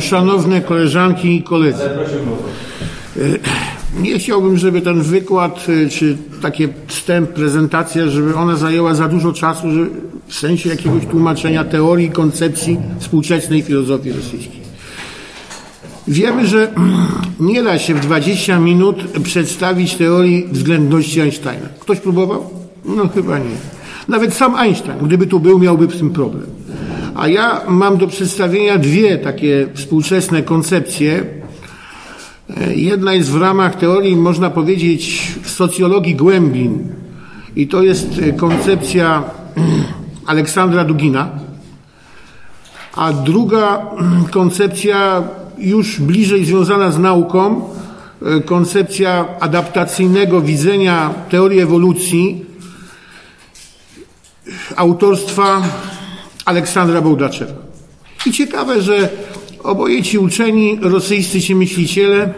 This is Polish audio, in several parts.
Szanowne koleżanki i koledzy. Nie chciałbym, żeby ten wykład, y, czy takie wstęp, prezentacja, żeby ona zajęła za dużo czasu w sensie jakiegoś tłumaczenia teorii, koncepcji współczesnej filozofii rosyjskiej. Wiemy, że nie da się w 20 minut przedstawić teorii względności Einsteina. Ktoś próbował? No chyba nie. Nawet sam Einstein, gdyby tu był, miałby z tym problem. A ja mam do przedstawienia dwie takie współczesne koncepcje. Jedna jest w ramach teorii, można powiedzieć, socjologii głębin. I to jest koncepcja Aleksandra Dugina. A druga koncepcja już bliżej związana z nauką, koncepcja adaptacyjnego widzenia teorii ewolucji autorstwa Aleksandra Bołdaczewa. I ciekawe, że oboje ci uczeni, rosyjscy ci myśliciele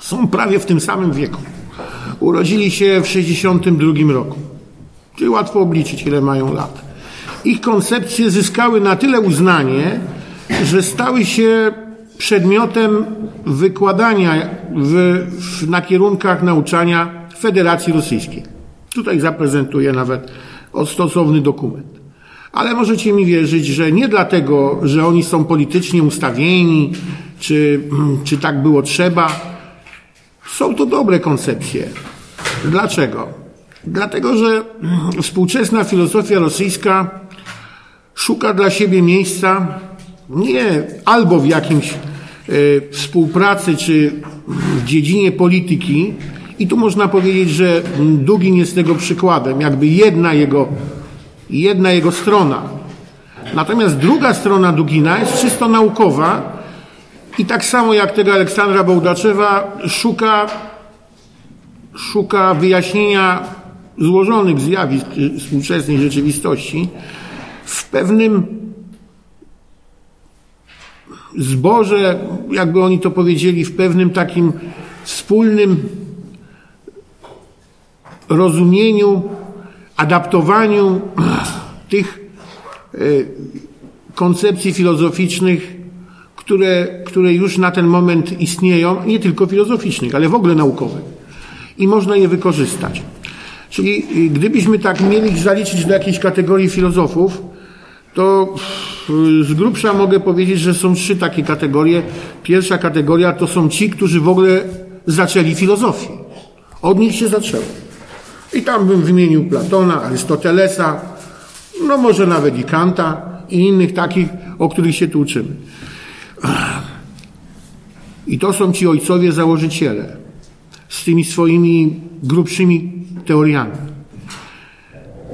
są prawie w tym samym wieku. Urodzili się w 62 roku. Czyli łatwo obliczyć, ile mają lat. Ich koncepcje zyskały na tyle uznanie, że stały się przedmiotem wykładania w, w, na kierunkach nauczania Federacji Rosyjskiej. Tutaj zaprezentuję nawet stosowny dokument. Ale możecie mi wierzyć, że nie dlatego, że oni są politycznie ustawieni, czy, czy tak było trzeba. Są to dobre koncepcje. Dlaczego? Dlatego, że współczesna filozofia rosyjska szuka dla siebie miejsca nie albo w jakimś y, współpracy, czy w dziedzinie polityki, i tu można powiedzieć, że Dugin jest tego przykładem, jakby jedna jego, jedna jego strona. Natomiast druga strona Dugina jest czysto naukowa i tak samo jak tego Aleksandra Bołdaczewa szuka, szuka wyjaśnienia złożonych zjawisk współczesnej rzeczywistości w pewnym zborze, jakby oni to powiedzieli, w pewnym takim wspólnym rozumieniu, adaptowaniu tych e, koncepcji filozoficznych, które, które już na ten moment istnieją, nie tylko filozoficznych, ale w ogóle naukowych. I można je wykorzystać. Czyli y, gdybyśmy tak mieli zaliczyć do jakiejś kategorii filozofów, to z grubsza mogę powiedzieć, że są trzy takie kategorie. Pierwsza kategoria to są ci, którzy w ogóle zaczęli filozofię. Od nich się zaczęło. I tam bym wymienił Platona, Arystotelesa, no może nawet i Kanta i innych takich, o których się tu uczymy. I to są ci ojcowie założyciele z tymi swoimi grubszymi teoriami.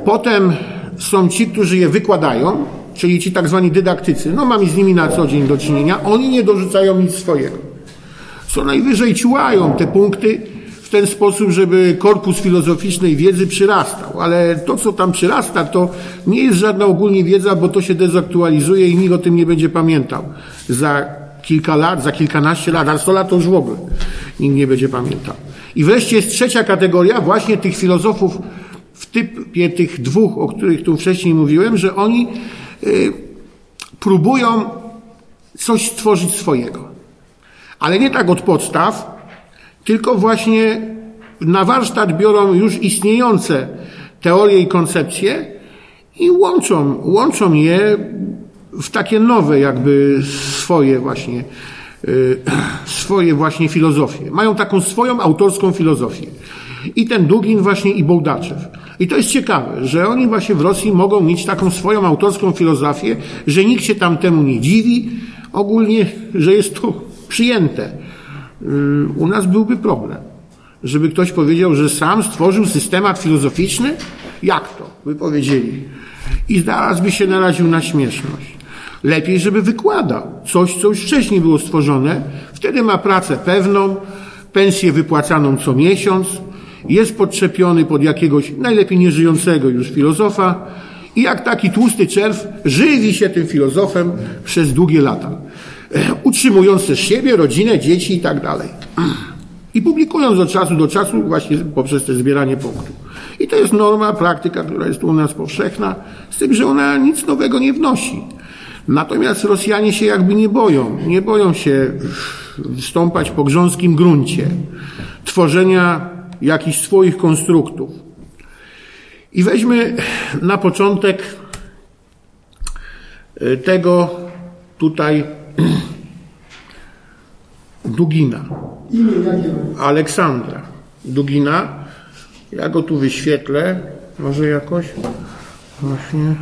Potem są ci, którzy je wykładają, czyli ci tak zwani dydaktycy. No mamy z nimi na co dzień do czynienia. Oni nie dorzucają nic swojego. Co najwyżej ciłają te punkty w ten sposób, żeby korpus filozoficznej wiedzy przyrastał. Ale to, co tam przyrasta, to nie jest żadna ogólnie wiedza, bo to się dezaktualizuje i nikt o tym nie będzie pamiętał. Za kilka lat, za kilkanaście lat, a sto lat to już w ogóle nikt nie będzie pamiętał. I wreszcie jest trzecia kategoria właśnie tych filozofów w typie tych dwóch, o których tu wcześniej mówiłem, że oni y, próbują coś stworzyć swojego. Ale nie tak od podstaw, tylko właśnie na warsztat biorą już istniejące teorie i koncepcje i łączą, łączą je w takie nowe jakby swoje właśnie y, swoje właśnie filozofie. Mają taką swoją autorską filozofię. I ten Dugin właśnie i Bołdaczew. I to jest ciekawe, że oni właśnie w Rosji mogą mieć taką swoją autorską filozofię, że nikt się tam temu nie dziwi, ogólnie, że jest to przyjęte. Y, u nas byłby problem. Żeby ktoś powiedział, że sam stworzył systemat filozoficzny? Jak to? By powiedzieli. I zaraz by się naraził na śmieszność. Lepiej, żeby wykładał coś, co już wcześniej było stworzone. Wtedy ma pracę pewną, pensję wypłacaną co miesiąc, jest podczepiony pod jakiegoś najlepiej nieżyjącego już filozofa i jak taki tłusty czerw żywi się tym filozofem przez długie lata, utrzymując też siebie, rodzinę, dzieci i tak dalej. I publikując od czasu do czasu właśnie poprzez te zbieranie punktów. I to jest norma, praktyka, która jest u nas powszechna, z tym, że ona nic nowego nie wnosi. Natomiast Rosjanie się jakby nie boją. Nie boją się wstąpać po grząskim gruncie, tworzenia jakichś swoich konstruktów. I weźmy na początek e, tego tutaj Dugina. Aleksandra Dugina. Ja go tu wyświetlę. Może jakoś właśnie.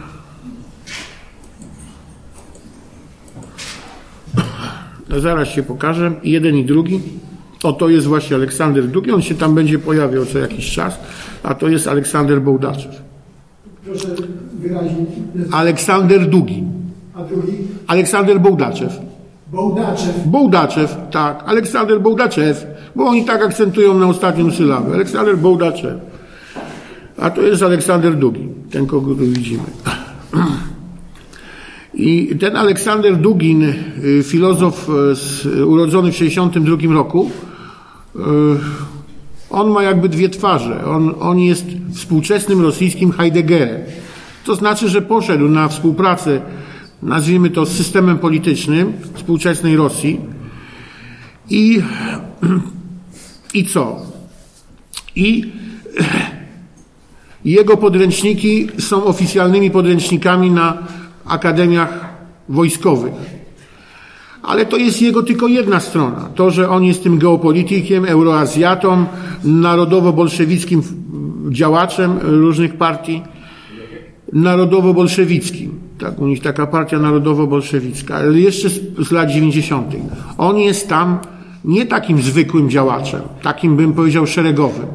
No zaraz się pokażę. Jeden i drugi. O, to jest właśnie Aleksander Dugin. On się tam będzie pojawiał co jakiś czas. A to jest Aleksander Bołdaczew. Proszę wyraźnie. Aleksander Dugin. A drugi? Aleksander Bołdaczew. Bołdaczew. Bołdaczew, tak. Aleksander Bołdaczew. Bo oni tak akcentują na ostatnią sylabę. Aleksander Bołdaczew. A to jest Aleksander Dugin. Ten, kogo tu widzimy. I ten Aleksander Dugin, y, filozof y, urodzony w 1962 roku, y, on ma jakby dwie twarze. On, on jest współczesnym rosyjskim Heideggerem. To znaczy, że poszedł na współpracę, nazwijmy to, systemem politycznym współczesnej Rosji. I, i co? I jego podręczniki są oficjalnymi podręcznikami na akademiach wojskowych. Ale to jest jego tylko jedna strona. To, że on jest tym geopolitykiem, euroazjatą, narodowo-bolszewickim działaczem różnych partii, narodowo-bolszewickim. Tak, u nich taka partia narodowo-bolszewicka, ale jeszcze z, z lat 90. On jest tam nie takim zwykłym działaczem, takim bym powiedział szeregowym.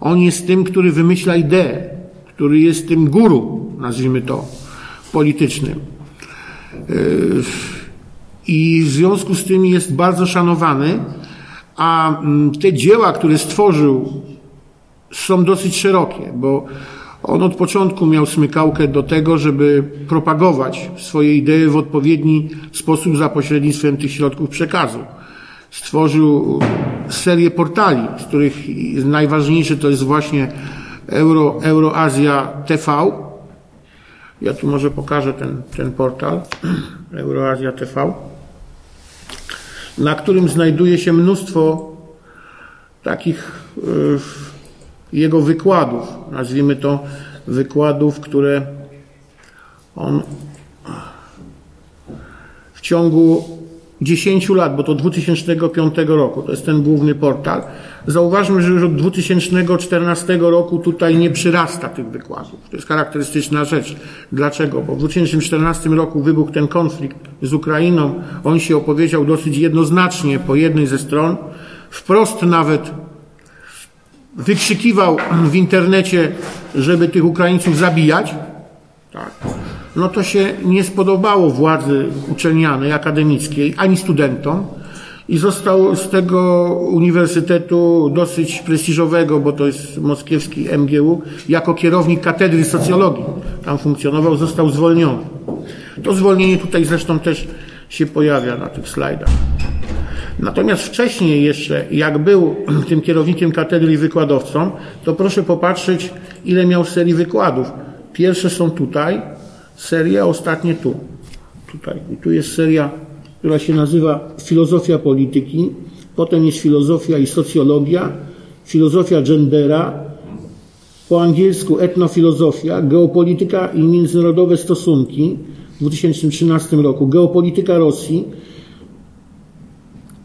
On jest tym, który wymyśla ideę, który jest tym guru, nazwijmy to, politycznym. Yy, I w związku z tym jest bardzo szanowany, a mm, te dzieła, które stworzył, są dosyć szerokie, bo on od początku miał smykałkę do tego, żeby propagować swoje idee w odpowiedni sposób za pośrednictwem tych środków przekazu. Stworzył serię portali, z których najważniejszy to jest właśnie Euro, Euroazja TV. Ja tu może pokażę ten, ten portal Euroazja TV, na którym znajduje się mnóstwo takich y, jego wykładów, nazwijmy to wykładów, które on w ciągu 10 lat, bo to 2005 roku, to jest ten główny portal. Zauważmy, że już od 2014 roku tutaj nie przyrasta tych wykładów. To jest charakterystyczna rzecz. Dlaczego? Bo w 2014 roku wybuchł ten konflikt z Ukrainą. On się opowiedział dosyć jednoznacznie po jednej ze stron. Wprost nawet wykrzykiwał w internecie, żeby tych Ukraińców zabijać. Tak no to się nie spodobało władzy uczelnianej, akademickiej, ani studentom i został z tego uniwersytetu dosyć prestiżowego, bo to jest moskiewski MGU, jako kierownik katedry socjologii. Tam funkcjonował, został zwolniony. To zwolnienie tutaj zresztą też się pojawia na tych slajdach. Natomiast wcześniej jeszcze, jak był tym kierownikiem katedry i wykładowcą, to proszę popatrzeć, ile miał serii wykładów. Pierwsze są tutaj, seria, ostatnie tu. Tutaj. I tu jest seria, która się nazywa Filozofia polityki, potem jest filozofia i socjologia, filozofia gendera, po angielsku etnofilozofia, geopolityka i międzynarodowe stosunki w 2013 roku, geopolityka Rosji,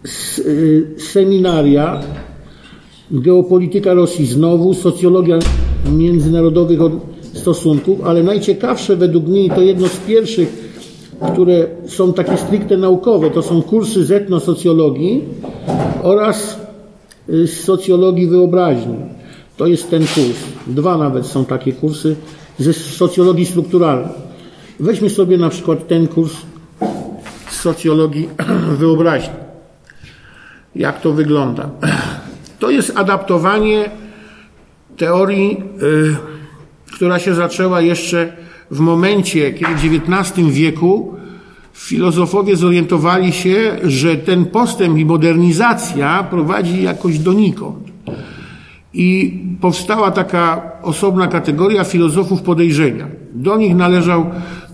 y, seminaria, geopolityka Rosji znowu, socjologia międzynarodowych stosunków, ale najciekawsze według mnie, to jedno z pierwszych, które są takie stricte naukowe, to są kursy z etnosocjologii oraz y, z socjologii wyobraźni. To jest ten kurs. Dwa nawet są takie kursy ze socjologii strukturalnej. Weźmy sobie na przykład ten kurs z socjologii wyobraźni. Jak to wygląda? To jest adaptowanie teorii yy, która się zaczęła jeszcze w momencie, kiedy w XIX wieku filozofowie zorientowali się, że ten postęp i modernizacja prowadzi jakoś donikąd. i powstała taka osobna kategoria filozofów podejrzenia. Do nich należał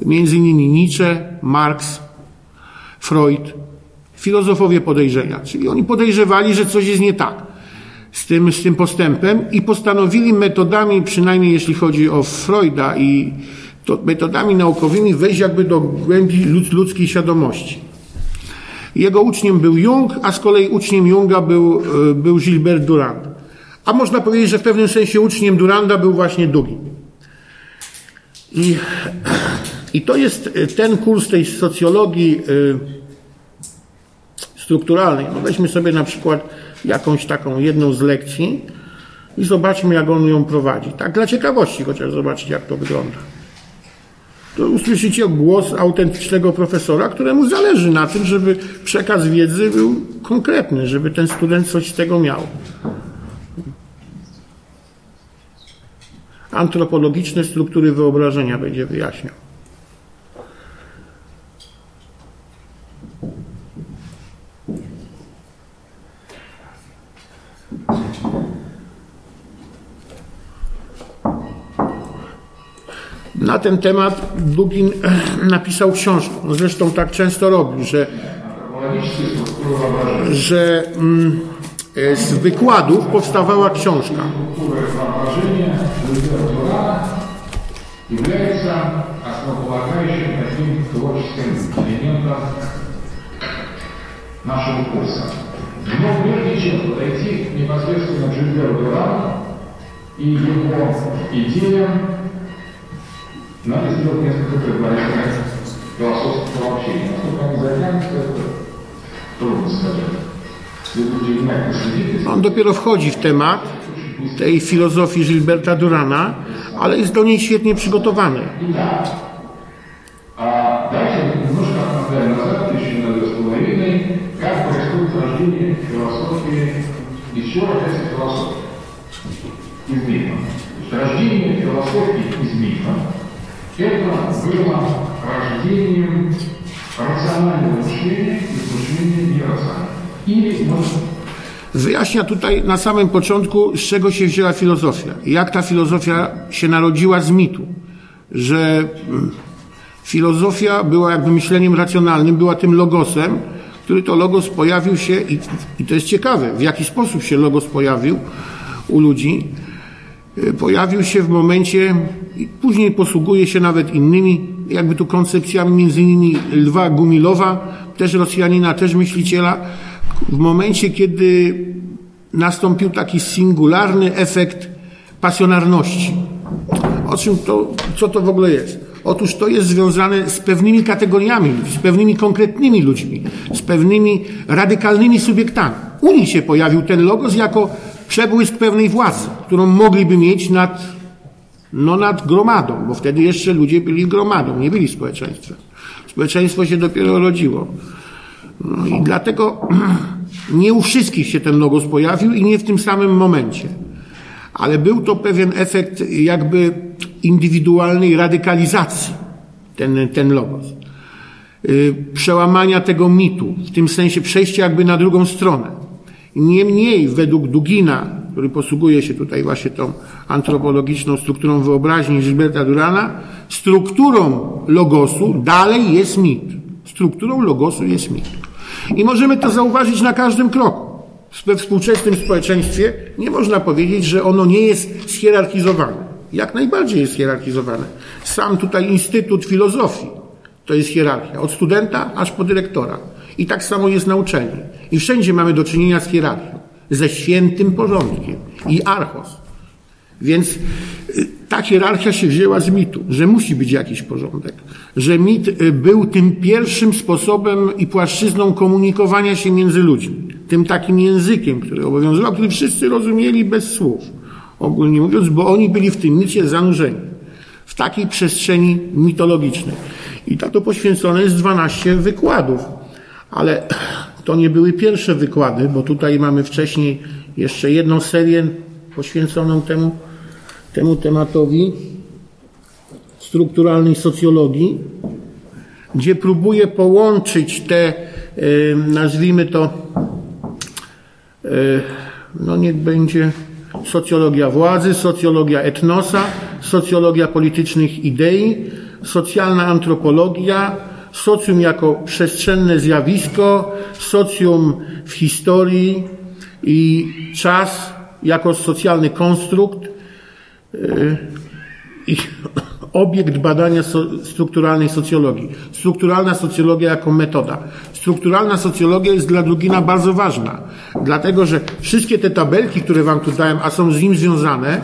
m.in. Nietzsche, Marx, Freud, filozofowie podejrzenia. Czyli oni podejrzewali, że coś jest nie tak z tym, z tym postępem i postanowili metodami, przynajmniej jeśli chodzi o Freuda i to metodami naukowymi wejść jakby do głębi ludzkiej świadomości. Jego uczniem był Jung, a z kolei uczniem Junga był, e, był Gilbert Durand. A można powiedzieć, że w pewnym sensie uczniem Duranda był właśnie Dugin. I, I to jest ten kurs tej socjologii e, strukturalnej. No weźmy sobie na przykład jakąś taką jedną z lekcji i zobaczmy, jak on ją prowadzi. Tak dla ciekawości, chociaż zobaczyć, jak to wygląda. To usłyszycie głos autentycznego profesora, któremu zależy na tym, żeby przekaz wiedzy był konkretny, żeby ten student coś z tego miał. Antropologiczne struktury wyobrażenia będzie wyjaśniał. Na ten temat Dugin napisał książkę. No zresztą tak często robił, że, że mm, z wykładów powstawała książka. является основополагающим таким творческим элементом нашего курса. Но прежде чем подойти непосредственно к Жильберу Дурану и его идеям, надо сделать несколько предварительных философских обобщений. Насколько они затянуты, это трудно сказать. On dopiero wchodzi w temat tej filozofii Gilberta Durana, ale jest do niej świetnie przygotowany. A dajcie немножко отмотаем назад, еще на две с половиной, как происходит рождение философии, из чего рождается философия? Из мифа. Рождение философии из мифа это было рождением racjonalnego myślenia i myślenia nieracjonalnego. Ili Wyjaśnia tutaj na samym początku, z czego się wzięła filozofia. Jak ta filozofia się narodziła z mitu. Że mm, filozofia była jakby myśleniem racjonalnym, była tym logosem, który to logos pojawił się, i, i to jest ciekawe, w jaki sposób się logos pojawił u ludzi. Y, pojawił się w momencie, później posługuje się nawet innymi, jakby tu koncepcjami, między innymi Lwa Gumilowa, też Rosjanina, też myśliciela, w momencie, kiedy nastąpił taki singularny efekt pasjonarności. O czym to, co to w ogóle jest? Otóż to jest związane z pewnymi kategoriami, z pewnymi konkretnymi ludźmi, z pewnymi radykalnymi subiektami. U nich się pojawił ten logos jako przebłysk pewnej władzy, którą mogliby mieć nad, no nad gromadą, bo wtedy jeszcze ludzie byli gromadą, nie byli społeczeństwem. Społeczeństwo się dopiero rodziło. No i dlatego nie u wszystkich się ten logos pojawił i nie w tym samym momencie. Ale był to pewien efekt jakby indywidualnej radykalizacji, ten, ten logos. Y, przełamania tego mitu, w tym sensie przejścia jakby na drugą stronę. Niemniej według Dugina, który posługuje się tutaj właśnie tą antropologiczną strukturą wyobraźni Gilberta Durana, strukturą logosu dalej jest mit. Strukturą logosu jest mit. I możemy to zauważyć na każdym kroku. We współczesnym społeczeństwie nie można powiedzieć, że ono nie jest schierarchizowane. Jak najbardziej jest hierarchizowane. Sam tutaj Instytut Filozofii to jest hierarchia. Od studenta aż po dyrektora. I tak samo jest na uczelni. I wszędzie mamy do czynienia z hierarchią. Ze świętym porządkiem. I archos. Więc y, ta hierarchia się wzięła z mitu, że musi być jakiś porządek, że mit y, był tym pierwszym sposobem i płaszczyzną komunikowania się między ludźmi, tym takim językiem, który obowiązywał, który wszyscy rozumieli bez słów, ogólnie mówiąc, bo oni byli w tym micie zanurzeni, w takiej przestrzeni mitologicznej. I to poświęcone jest 12 wykładów, ale to nie były pierwsze wykłady, bo tutaj mamy wcześniej jeszcze jedną serię poświęconą temu temu tematowi strukturalnej socjologii, gdzie próbuje połączyć te, nazwijmy to, no niech będzie socjologia władzy, socjologia etnosa, socjologia politycznych idei, socjalna antropologia, socjum jako przestrzenne zjawisko, socjum w historii i czas jako socjalny konstrukt yy, i obiekt badania strukturalnej socjologii. Strukturalna socjologia jako metoda. Strukturalna socjologia jest dla Dugina bardzo ważna, dlatego że wszystkie te tabelki, które Wam tu dałem, a są z nim związane,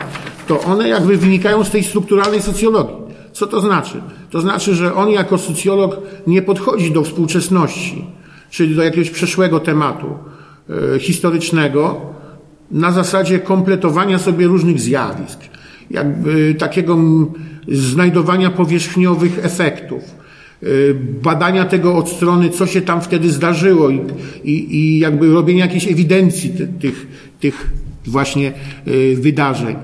to one jakby wynikają z tej strukturalnej socjologii. Co to znaczy? To znaczy, że on jako socjolog nie podchodzi do współczesności, czyli do jakiegoś przeszłego tematu e, historycznego, na zasadzie kompletowania sobie różnych zjawisk, jakby takiego znajdowania powierzchniowych efektów, y, badania tego od strony, co się tam wtedy zdarzyło i, i, i jakby robienia jakiejś ewidencji ty, tych, tych właśnie y, wydarzeń.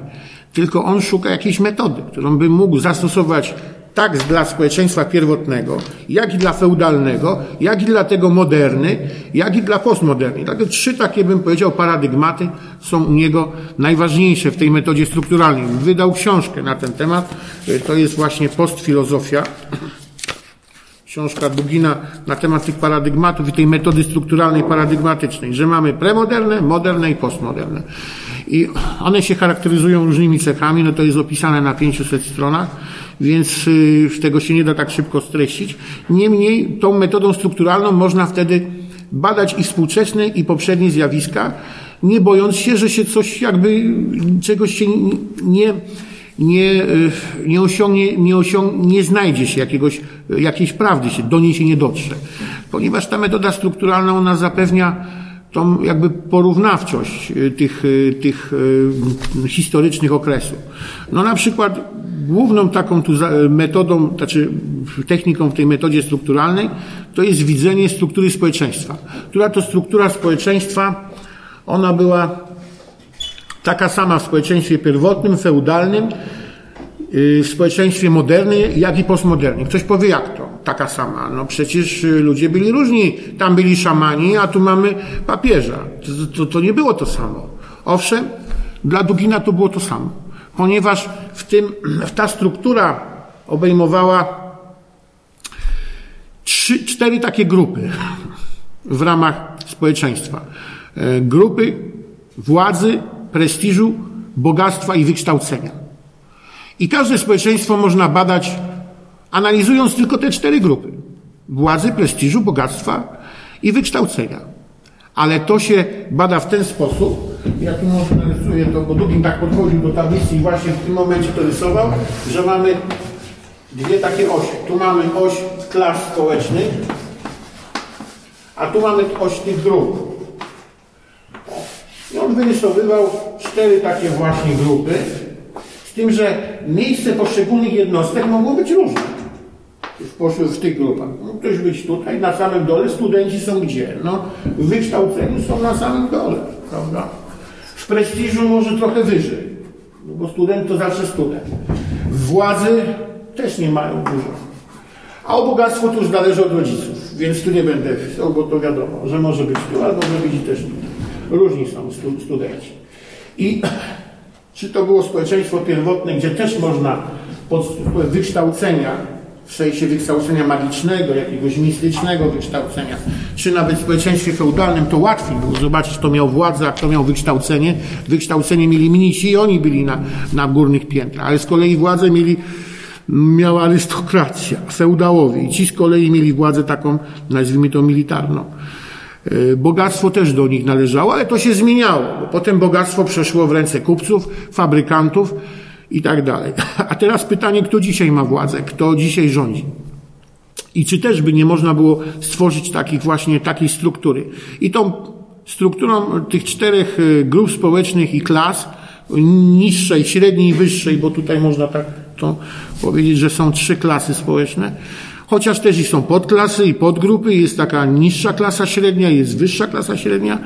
Tylko on szuka jakiejś metody, którą by mógł zastosować tak dla społeczeństwa pierwotnego, jak i dla feudalnego, jak i dla tego moderny, jak i dla postmoderny. Takie trzy takie, bym powiedział, paradygmaty są u niego najważniejsze w tej metodzie strukturalnej. Wydał książkę na ten temat, to jest właśnie postfilozofia. Książka Bugina na temat tych paradygmatów i tej metody strukturalnej paradygmatycznej, że mamy premoderne, moderne i postmoderne. I one się charakteryzują różnymi cechami, no to jest opisane na 500 stronach więc y, tego się nie da tak szybko streścić. Niemniej tą metodą strukturalną można wtedy badać i współczesne, i poprzednie zjawiska, nie bojąc się, że się coś jakby, czegoś się nie, nie, y, nie osiągnie, nie, osiągnie, nie znajdzie się jakiegoś, jakiejś prawdy, się, do niej się nie dotrze. Ponieważ ta metoda strukturalna, ona zapewnia tą jakby porównawczość y, tych, tych historycznych okresów. No na przykład główną taką tu metodą, znaczy techniką w tej metodzie strukturalnej, to jest widzenie struktury społeczeństwa. Która to struktura społeczeństwa, ona była taka sama w społeczeństwie pierwotnym, feudalnym, y, w społeczeństwie modernym, jak i postmodernym. Ktoś powie, jak to? Taka sama. No przecież ludzie byli różni. Tam byli szamani, a tu mamy papieża. To, to, to nie było to samo. Owszem, dla Dugina to było to samo ponieważ w tym, ta struktura obejmowała trzy, cztery takie grupy w ramach społeczeństwa. E, grupy władzy, prestiżu, bogactwa i wykształcenia. I każde społeczeństwo można badać, analizując tylko te cztery grupy. Władzy, prestiżu, bogactwa i wykształcenia. Ale to się bada w ten sposób, ja tu może narysuję to, bo Dugin tak podchodził do tablicy i właśnie w tym momencie to rysował, że mamy dwie takie osie. Tu mamy oś klas społecznych, a tu mamy oś tych grup. I on wyrysowywał cztery takie właśnie grupy, z tym, że miejsce poszczególnych jednostek mogło być różne w tych grupach. No, ktoś być tutaj, na samym dole, studenci są gdzie? No, w wykształceniu są na samym dole, prawda? W prestiżu może trochę wyżej, no bo student to zawsze student. Władzy też nie mają dużo. A o bogactwo to już zależy od rodziców, więc tu nie będę pisał, bo to wiadomo, że może być tu, albo może być też tu. Różni są studenci. I czy to było społeczeństwo pierwotne, gdzie też można pod wykształcenia w sensie wykształcenia magicznego, jakiegoś mistycznego wykształcenia, czy nawet w społeczeństwie feudalnym, to łatwiej było zobaczyć, kto miał władzę, a kto miał wykształcenie. Wykształcenie mieli mnisi i oni byli na, na górnych piętrach, ale z kolei władzę mieli miała arystokracja, feudałowie i ci z kolei mieli władzę taką, nazwijmy to militarną. E, bogactwo też do nich należało, ale to się zmieniało, bo potem bogactwo przeszło w ręce kupców, fabrykantów, i tak dalej. A teraz pytanie, kto dzisiaj ma władzę, kto dzisiaj rządzi. I czy też by nie można było stworzyć takich właśnie takiej struktury. I tą strukturą tych czterech y, grup społecznych i klas, niższej, średniej i wyższej, bo tutaj można tak to powiedzieć, że są trzy klasy społeczne, chociaż też i są podklasy i podgrupy, jest taka niższa klasa średnia, jest wyższa klasa średnia,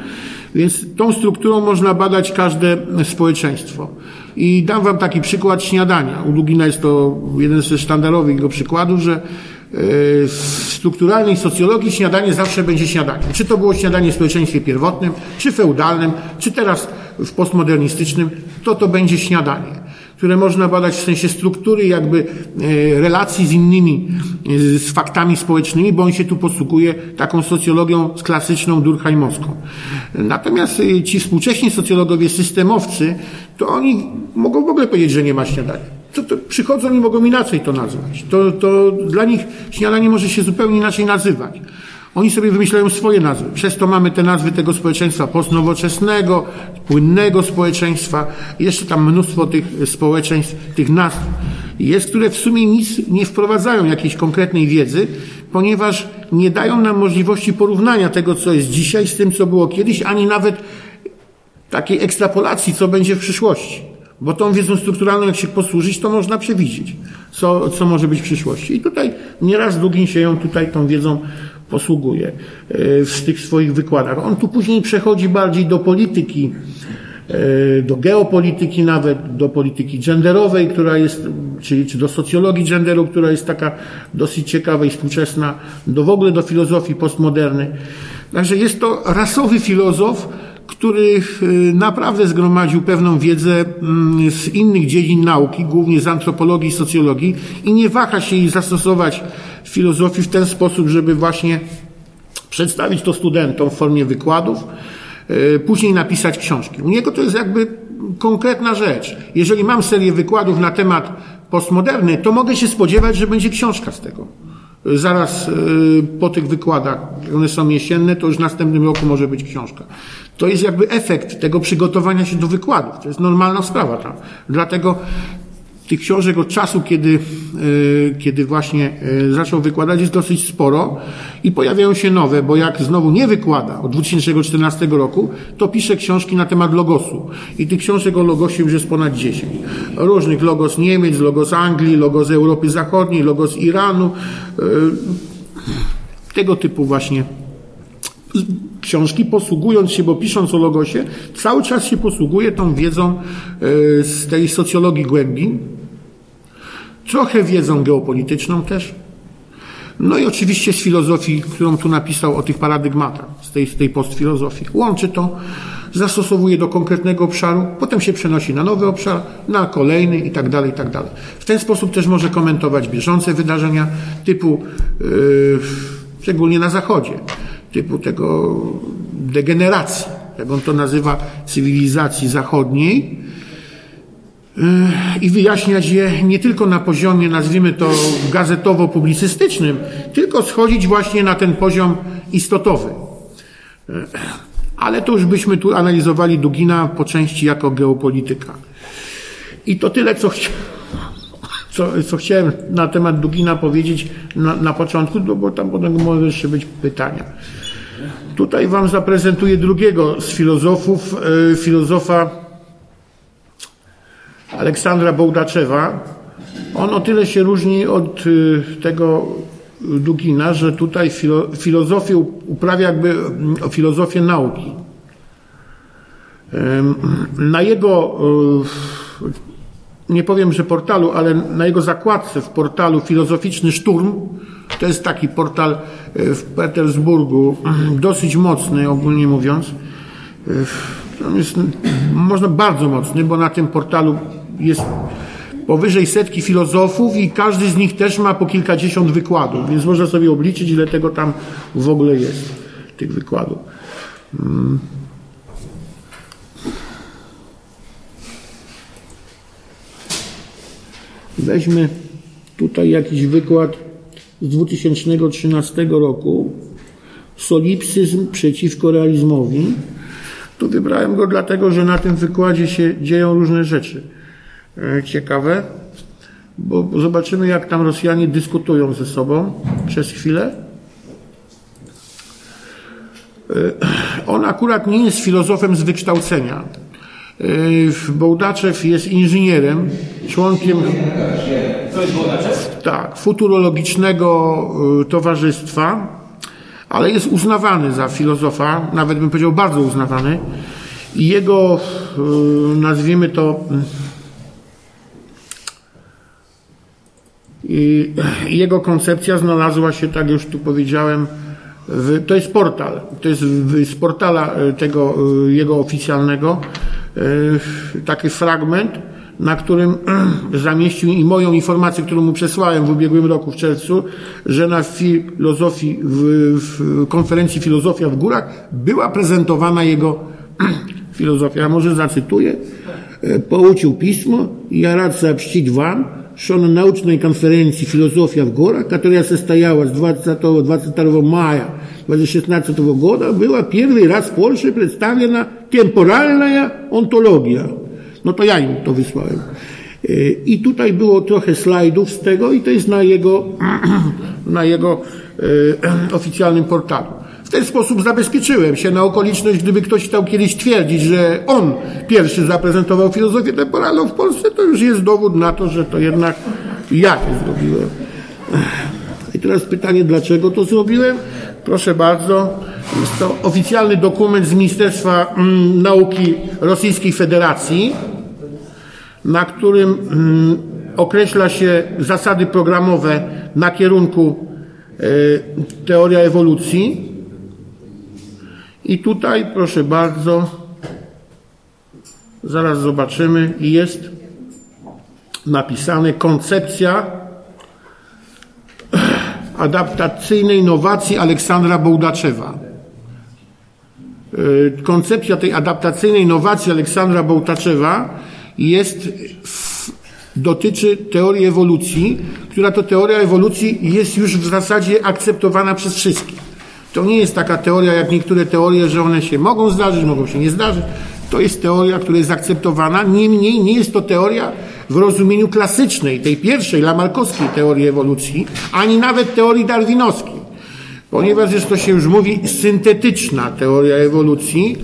więc tą strukturą można badać każde społeczeństwo. I dam Wam taki przykład śniadania. U Dugina jest to jeden ze sztandarowych jego przykładów, że e, w strukturalnej socjologii śniadanie zawsze będzie śniadaniem. Czy to było śniadanie w społeczeństwie pierwotnym, czy feudalnym, czy teraz w postmodernistycznym, to to będzie śniadanie, które można badać w sensie struktury, jakby e, relacji z innymi, e, z faktami społecznymi, bo on się tu posługuje taką socjologią klasyczną, durkheimowską. Natomiast e, ci współcześni socjologowie systemowcy, to oni mogą w ogóle powiedzieć, że nie ma śniadania to, to przychodzą i mogą inaczej to nazwać. To, to dla nich śniadanie może się zupełnie inaczej nazywać. Oni sobie wymyślają swoje nazwy. Przez to mamy te nazwy tego społeczeństwa postnowoczesnego, płynnego społeczeństwa. Jeszcze tam mnóstwo tych społeczeństw, tych nazw jest, które w sumie nic nie wprowadzają jakiejś konkretnej wiedzy, ponieważ nie dają nam możliwości porównania tego, co jest dzisiaj z tym, co było kiedyś, ani nawet takiej ekstrapolacji, co będzie w przyszłości. Bo tą wiedzą strukturalną, jak się posłużyć, to można przewidzieć, co, co może być w przyszłości. I tutaj nieraz Dugin się ją tutaj tą wiedzą posługuje e, w tych swoich wykładach. On tu później przechodzi bardziej do polityki, e, do geopolityki nawet, do polityki genderowej, która jest, czy, czy do socjologii genderu, która jest taka dosyć ciekawa i współczesna, do w ogóle do filozofii postmoderny. Także jest to rasowy filozof, który e, naprawdę zgromadził pewną wiedzę mm, z innych dziedzin nauki, głównie z antropologii i socjologii i nie waha się jej zastosować w filozofii w ten sposób, żeby właśnie przedstawić to studentom w formie wykładów, e, później napisać książki. U niego to jest jakby konkretna rzecz. Jeżeli mam serię wykładów na temat postmoderny, to mogę się spodziewać, że będzie książka z tego zaraz y, po tych wykładach, one są jesienne, to już w następnym roku może być książka. To jest jakby efekt tego przygotowania się do wykładów. To jest normalna sprawa tam. Dlatego tych książek od czasu, kiedy, e, kiedy właśnie e, zaczął wykładać, jest dosyć sporo i pojawiają się nowe, bo jak znowu nie wykłada od 2014 roku, to pisze książki na temat logosu. I tych książek o logosie już jest ponad 10. Różnych logos Niemiec, logos Anglii, logos Europy Zachodniej, logos Iranu. E, tego typu właśnie książki, posługując się, bo pisząc o logosie, cały czas się posługuje tą wiedzą z tej socjologii głębi, trochę wiedzą geopolityczną też. No i oczywiście z filozofii, którą tu napisał o tych paradygmatach, z tej, z tej postfilozofii. Łączy to, zastosowuje do konkretnego obszaru, potem się przenosi na nowy obszar, na kolejny i tak dalej, i tak dalej. W ten sposób też może komentować bieżące wydarzenia typu, yy, szczególnie na Zachodzie, typu tego degeneracji, jak on to nazywa, cywilizacji zachodniej, i wyjaśniać je nie tylko na poziomie, nazwijmy to gazetowo-publicystycznym, tylko schodzić właśnie na ten poziom istotowy. Ale to już byśmy tu analizowali Dugina po części jako geopolityka. I to tyle, co, chci co, co chciałem na temat Dugina powiedzieć na, na początku, bo tam potem może jeszcze być pytania. Tutaj Wam zaprezentuję drugiego z filozofów, e, filozofa Aleksandra Bołdaczewa. On o tyle się różni od y, tego Dugina, że tutaj filozofię uprawia jakby mm, filozofię nauki. Na jego, y, nie powiem, że portalu, ale na jego zakładce w portalu Filozoficzny Szturm, to jest taki portal y, w Petersburgu, dosyć mocny ogólnie mówiąc, on jest można bardzo mocny, bo na tym portalu jest powyżej setki filozofów i każdy z nich też ma po kilkadziesiąt wykładów, więc można sobie obliczyć, ile tego tam w ogóle jest, tych wykładów. Hmm. Weźmy tutaj jakiś wykład z 2013 roku. Solipsyzm przeciwko realizmowi. Tu wybrałem go dlatego, że na tym wykładzie się dzieją różne rzeczy. E, ciekawe, bo zobaczymy, jak tam Rosjanie dyskutują ze sobą przez chwilę. E, on akurat nie jest filozofem z wykształcenia. E, Bołdaczew jest inżynierem, członkiem tak, futurologicznego towarzystwa, ale jest uznawany za filozofa, nawet bym powiedział bardzo uznawany. I jego, nazwijmy to, i jego koncepcja znalazła się, tak już tu powiedziałem, w, to jest portal, to jest w, z portala tego jego oficjalnego taki fragment, na którym zamieścił i moją informację, którą mu przesłałem w ubiegłym roku w czerwcu, że na filozofii, w, w konferencji Filozofia w Górach była prezentowana jego filozofia. Ja może zacytuję. Получил письмо, я рад сообщить вам, что на научной конференции «Философия в горах», которая состоялась 20-22 мая 2016 года, была первый раз в Польше представлена темпоральная онтология. no to ja im to wysłałem. I tutaj było trochę slajdów z tego i to jest na jego, na jego e, oficjalnym portalu. W ten sposób zabezpieczyłem się na okoliczność, gdyby ktoś chciał kiedyś twierdzić, że on pierwszy zaprezentował filozofię temporalną w Polsce, to już jest dowód na to, że to jednak ja to zrobiłem. I teraz pytanie, dlaczego to zrobiłem? Proszę bardzo, jest to oficjalny dokument z Ministerstwa mm, Nauki Rosyjskiej Federacji, na którym mm, określa się zasady programowe na kierunku y, teoria ewolucji. I tutaj, proszę bardzo, zaraz zobaczymy, jest napisane koncepcja adaptacyjnej nowacji Aleksandra Bołdaczewa. Y, koncepcja tej adaptacyjnej nowacji Aleksandra Bołtaczewa jest, dotyczy teorii ewolucji, która to teoria ewolucji jest już w zasadzie akceptowana przez wszystkich. To nie jest taka teoria jak niektóre teorie, że one się mogą zdarzyć, mogą się nie zdarzyć. To jest teoria, która jest akceptowana. Niemniej nie jest to teoria w rozumieniu klasycznej, tej pierwszej lamarkowskiej teorii ewolucji, ani nawet teorii darwinowskiej. Ponieważ jest to się już mówi syntetyczna teoria ewolucji,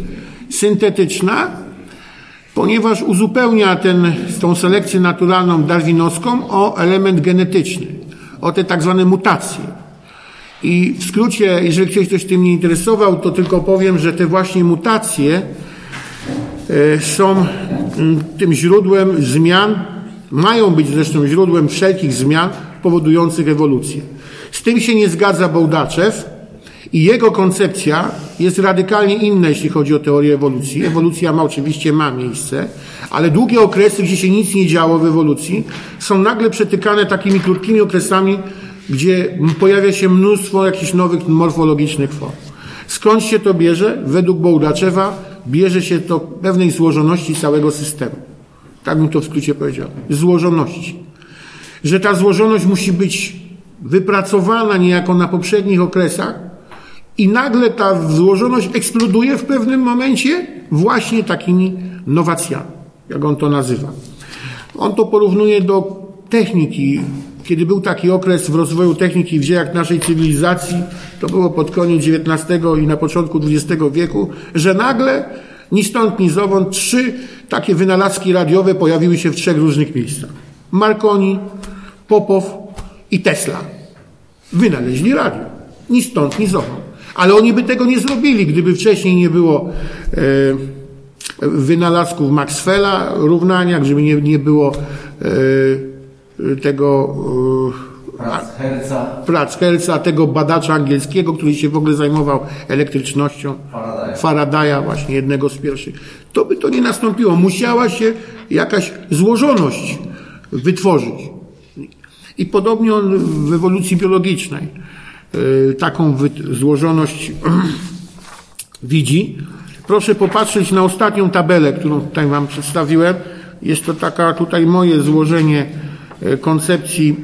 syntetyczna, ponieważ uzupełnia ten, tą selekcję naturalną darwinowską o element genetyczny, o te tak zwane mutacje. I w skrócie, jeżeli ktoś coś tym nie interesował, to tylko powiem, że te właśnie mutacje e, są tym źródłem zmian, mają być zresztą źródłem wszelkich zmian powodujących ewolucję. Z tym się nie zgadza Bołdaczew i jego koncepcja jest radykalnie inna, jeśli chodzi o teorię ewolucji. Ewolucja ma oczywiście ma miejsce, ale długie okresy, gdzie się nic nie działo w ewolucji, są nagle przetykane takimi krótkimi okresami, gdzie pojawia się mnóstwo jakichś nowych morfologicznych form. Skąd się to bierze? Według Bołdaczewa bierze się to pewnej złożoności całego systemu. Tak bym to w skrócie powiedział. Złożoności. Że ta złożoność musi być wypracowana niejako na poprzednich okresach i nagle ta złożoność eksploduje w pewnym momencie właśnie takimi nowacjami, jak on to nazywa. On to porównuje do techniki. Kiedy był taki okres w rozwoju techniki w dziejach naszej cywilizacji, to było pod koniec XIX i na początku XX wieku, że nagle ni stąd, ni zowąd trzy takie wynalazki radiowe pojawiły się w trzech różnych miejscach. Marconi, Popow i Tesla. Wynaleźli radio. Ni stąd, ni zowąd. Ale oni by tego nie zrobili, gdyby wcześniej nie było e, wynalazków Maxwella, równania, gdyby nie, nie było e, tego e, prac Herca. prac Herca, tego badacza angielskiego, który się w ogóle zajmował elektrycznością, Faradaya. Faradaya, właśnie jednego z pierwszych. To by to nie nastąpiło. Musiała się jakaś złożoność wytworzyć. I podobnie on w ewolucji biologicznej taką złożoność widzi. Proszę popatrzeć na ostatnią tabelę, którą tutaj Wam przedstawiłem. Jest to taka tutaj moje złożenie y, koncepcji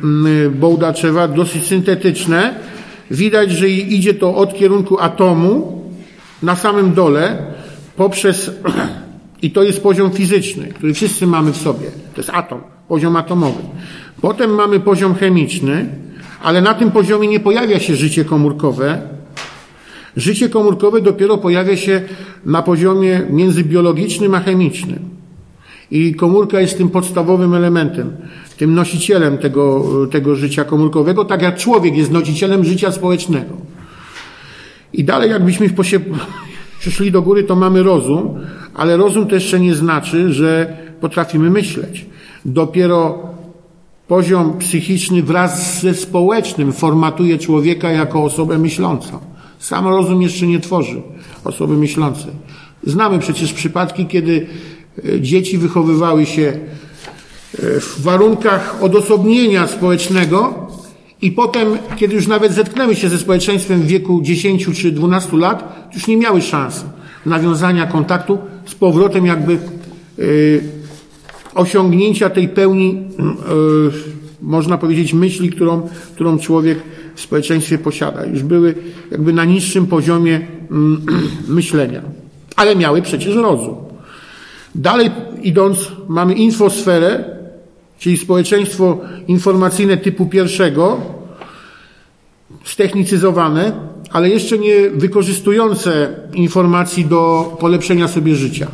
y, Bołdaczewa, dosyć syntetyczne. Widać, że idzie to od kierunku atomu na samym dole poprzez i to jest poziom fizyczny, który wszyscy mamy w sobie. To jest atom, poziom atomowy. Potem mamy poziom chemiczny, ale na tym poziomie nie pojawia się życie komórkowe. Życie komórkowe dopiero pojawia się na poziomie między biologicznym a chemicznym. I komórka jest tym podstawowym elementem, tym nosicielem tego, tego życia komórkowego, tak jak człowiek jest nosicielem życia społecznego. I dalej, jakbyśmy przyszli do góry, to mamy rozum, ale rozum to jeszcze nie znaczy, że potrafimy myśleć. Dopiero poziom psychiczny wraz ze społecznym formatuje człowieka jako osobę myślącą. Sam rozum jeszcze nie tworzy osoby myślącej. Znamy przecież przypadki, kiedy e, dzieci wychowywały się e, w warunkach odosobnienia społecznego i potem, kiedy już nawet zetknęły się ze społeczeństwem w wieku 10 czy 12 lat, już nie miały szans nawiązania kontaktu z powrotem jakby y, osiągnięcia tej pełni, y, można powiedzieć, myśli, którą, którą człowiek w społeczeństwie posiada. Już były jakby na niższym poziomie y, myślenia. Ale miały przecież rozum. Dalej idąc, mamy infosferę, czyli społeczeństwo informacyjne typu pierwszego, ztechnicyzowane, ale jeszcze nie wykorzystujące informacji do polepszenia sobie życia.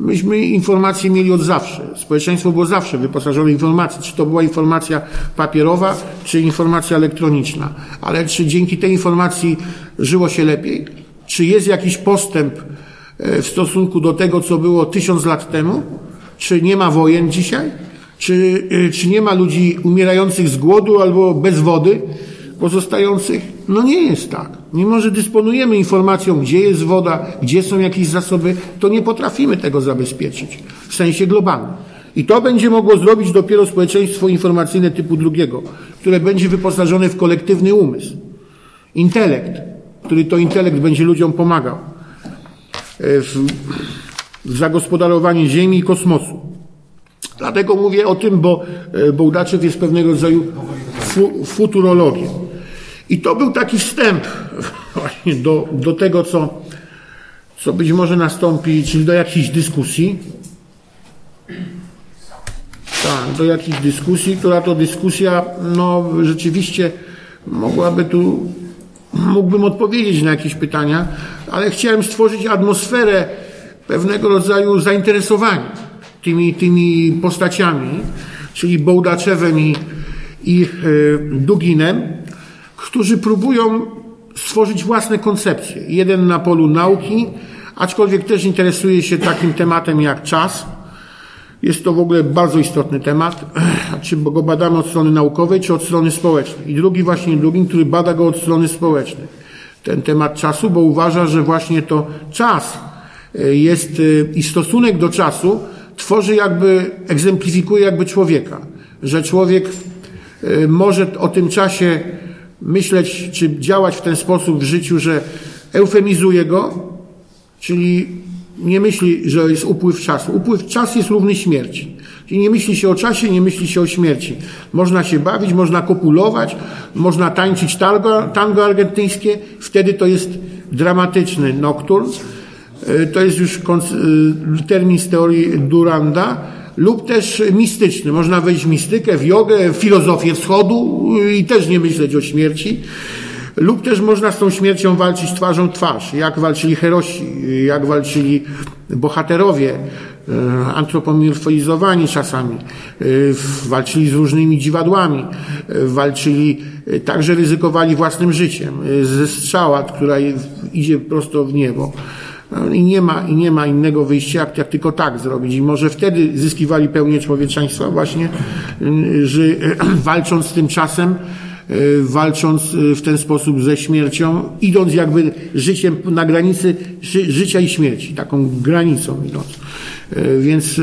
Myśmy informacje mieli od zawsze. Społeczeństwo było zawsze wyposażone w informacje, czy to była informacja papierowa, czy informacja elektroniczna. Ale czy dzięki tej informacji żyło się lepiej? Czy jest jakiś postęp e, w stosunku do tego, co było tysiąc lat temu? Czy nie ma wojen dzisiaj? Czy, e, czy nie ma ludzi umierających z głodu albo bez wody pozostających? No nie jest tak. Mimo, że dysponujemy informacją, gdzie jest woda, gdzie są jakieś zasoby, to nie potrafimy tego zabezpieczyć w sensie globalnym. I to będzie mogło zrobić dopiero społeczeństwo informacyjne typu drugiego, które będzie wyposażone w kolektywny umysł, intelekt, który to intelekt będzie ludziom pomagał e, w, w zagospodarowaniu Ziemi i kosmosu. Dlatego mówię o tym, bo e, Bołdaczew jest pewnego rodzaju fu, futurologiem. I to był taki wstęp właśnie do, do tego, co, co być może nastąpi, czyli do jakiejś dyskusji. Tak, do jakiejś dyskusji, która to dyskusja, no rzeczywiście mogłaby tu, mógłbym odpowiedzieć na jakieś pytania, ale chciałem stworzyć atmosferę pewnego rodzaju zainteresowania tymi, tymi postaciami, czyli Bołdaczewem i, i y, Duginem, którzy próbują stworzyć własne koncepcje. Jeden na polu nauki, aczkolwiek też interesuje się takim tematem jak czas. Jest to w ogóle bardzo istotny temat, czy go badamy od strony naukowej, czy od strony społecznej. I drugi właśnie drugim, który bada go od strony społecznej. Ten temat czasu, bo uważa, że właśnie to czas e, jest e, i stosunek do czasu tworzy jakby, egzemplifikuje jakby człowieka. Że człowiek e, może o tym czasie myśleć czy działać w ten sposób w życiu, że eufemizuje go, czyli nie myśli, że jest upływ czasu. Upływ czasu jest równy śmierci. Czyli nie myśli się o czasie, nie myśli się o śmierci. Można się bawić, można kopulować, można tańczyć tango, tango argentyńskie. Wtedy to jest dramatyczny nokturn. E, to jest już e, termin z teorii Duranda lub też mistyczny. Można wejść w mistykę, w jogę, w filozofię wschodu i też nie myśleć o śmierci. Lub też można z tą śmiercią walczyć twarzą twarz, jak walczyli herosi, jak walczyli bohaterowie, e, antropomorfizowani czasami, walczyli z różnymi dziwadłami, walczyli, także ryzykowali własnym życiem, ze strzała, która idzie prosto w niebo. No I nie ma, i nie ma innego wyjścia, jak, jak tylko tak zrobić. I może wtedy zyskiwali pełnię człowieczeństwa właśnie, y, że walcząc z tym czasem, y, walcząc y, w ten sposób ze śmiercią, idąc jakby życiem na granicy ży, życia i śmierci, taką granicą idąc. Więc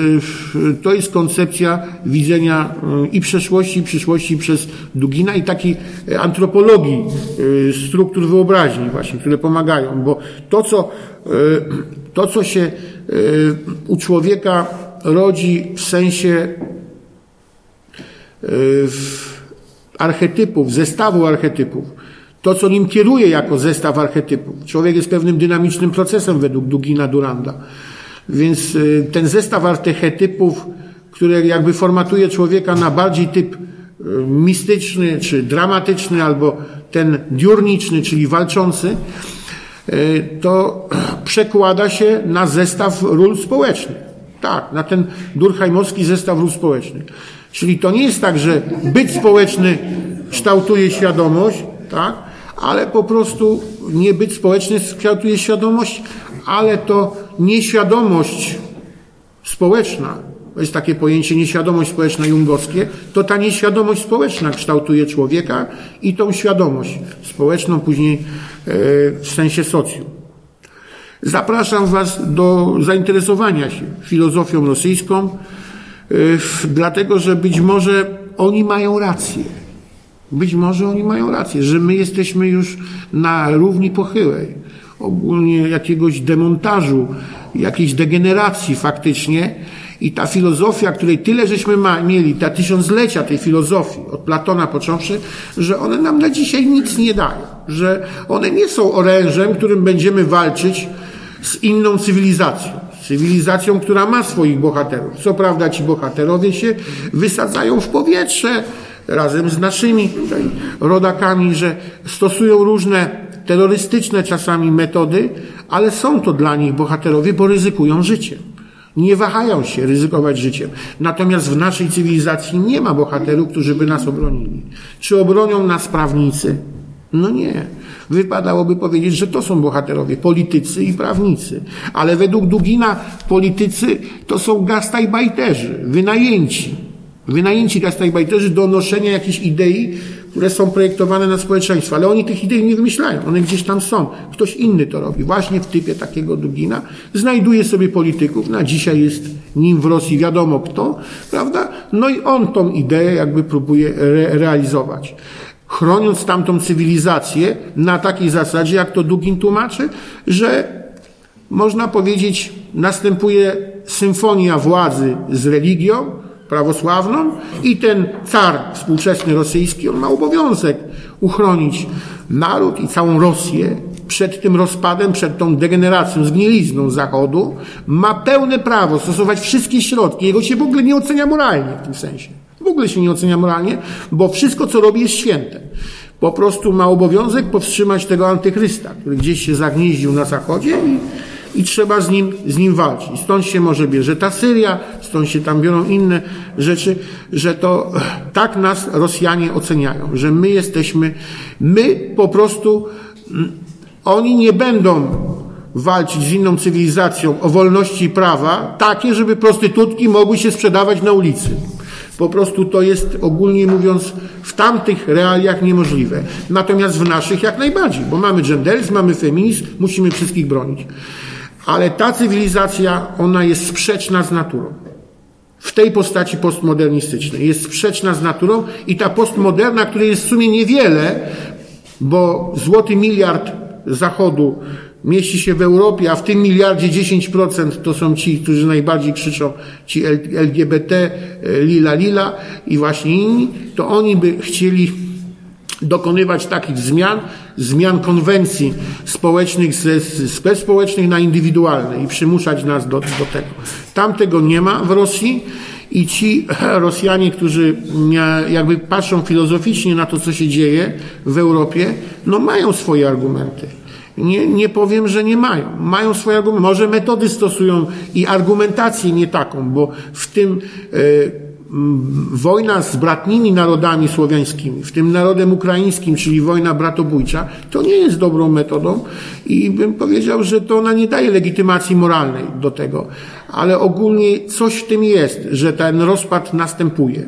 to jest koncepcja widzenia i przeszłości, i przyszłości przez Dugina i takiej antropologii struktur wyobraźni właśnie, które pomagają, bo to, co E, to, co się e, u człowieka rodzi w sensie e, archetypów, zestawu archetypów, to, co nim kieruje jako zestaw archetypów. Człowiek jest pewnym dynamicznym procesem według Dugina Duranda. Więc ten zestaw archetypów, który jakby formatuje człowieka na bardziej typ mistyczny, czy dramatyczny, albo ten diurniczny, czyli walczący, E, to przekłada się na zestaw ról społecznych. Tak, na ten durkheimowski zestaw ról społecznych. Czyli to nie jest tak, że byt społeczny kształtuje świadomość, tak, ale po prostu nie byt społeczny kształtuje świadomość, ale to nieświadomość społeczna jest takie pojęcie nieświadomość społeczna jungowskie, to ta nieświadomość społeczna kształtuje człowieka i tą świadomość społeczną później e, w sensie socjum. Zapraszam Was do zainteresowania się filozofią rosyjską, e, dlatego że być może oni mają rację. Być może oni mają rację, że my jesteśmy już na równi pochyłej, ogólnie jakiegoś demontażu, jakiejś degeneracji faktycznie i ta filozofia, której tyle żeśmy ma, mieli, ta tysiąclecia tej filozofii, od Platona począwszy, że one nam na dzisiaj nic nie dają, że one nie są orężem, którym będziemy walczyć z inną cywilizacją. Cywilizacją, która ma swoich bohaterów. Co prawda ci bohaterowie się wysadzają w powietrze razem z naszymi rodakami, że stosują różne terrorystyczne czasami metody, ale są to dla nich bohaterowie, bo ryzykują życiem. Nie wahają się ryzykować życiem. Natomiast w naszej cywilizacji nie ma bohaterów, którzy by nas obronili. Czy obronią nas prawnicy? No nie. Wypadałoby powiedzieć, że to są bohaterowie, politycy i prawnicy. Ale według Dugina politycy to są gastajbajterzy, wynajęci. Wynajęci gastajbajterzy do noszenia jakichś idei, które są projektowane na społeczeństwo. Ale oni tych idei nie wymyślają. One gdzieś tam są. Ktoś inny to robi. Właśnie w typie takiego Dugina znajduje sobie polityków. Na dzisiaj jest nim w Rosji wiadomo kto, prawda? No i on tą ideę jakby próbuje re realizować chroniąc tamtą cywilizację na takiej zasadzie, jak to Dugin tłumaczy, że można powiedzieć, następuje symfonia władzy z religią prawosławną i ten car współczesny rosyjski, on ma obowiązek uchronić naród i całą Rosję przed tym rozpadem, przed tą degeneracją, zgnilizną Zachodu, ma pełne prawo stosować wszystkie środki. Jego się w ogóle nie ocenia moralnie w tym sensie. W ogóle się nie ocenia moralnie, bo wszystko, co robi, jest święte. Po prostu ma obowiązek powstrzymać tego antychrysta, który gdzieś się zagnieździł na zachodzie i, i trzeba z nim, z nim walczyć. Stąd się może bierze ta Syria, stąd się tam biorą inne rzeczy, że to tak nas Rosjanie oceniają, że my jesteśmy, my po prostu, oni nie będą walczyć z inną cywilizacją o wolności i prawa, takie, żeby prostytutki mogły się sprzedawać na ulicy. Po prostu to jest ogólnie mówiąc w tamtych realiach niemożliwe. Natomiast w naszych jak najbardziej, bo mamy genderyzm, mamy feminizm, musimy wszystkich bronić. Ale ta cywilizacja, ona jest sprzeczna z naturą. W tej postaci postmodernistycznej. Jest sprzeczna z naturą i ta postmoderna, której jest w sumie niewiele, bo złoty miliard Zachodu mieści się w Europie, a w tym miliardzie 10% to są ci, którzy najbardziej krzyczą, ci LGBT, lila, lila i właśnie inni, to oni by chcieli dokonywać takich zmian, zmian konwencji społecznych, społecznych na indywidualne i przymuszać nas do, do tego. Tam tego nie ma w Rosji i ci Rosjanie, którzy jakby patrzą filozoficznie na to, co się dzieje w Europie, no mają swoje argumenty. Nie, nie powiem, że nie mają. Mają swoje argumenty. Może metody stosują i argumentację nie taką, bo w tym e, wojna z bratnimi narodami słowiańskimi, w tym narodem ukraińskim, czyli wojna bratobójcza, to nie jest dobrą metodą i bym powiedział, że to ona nie daje legitymacji moralnej do tego. Ale ogólnie coś w tym jest, że ten rozpad następuje.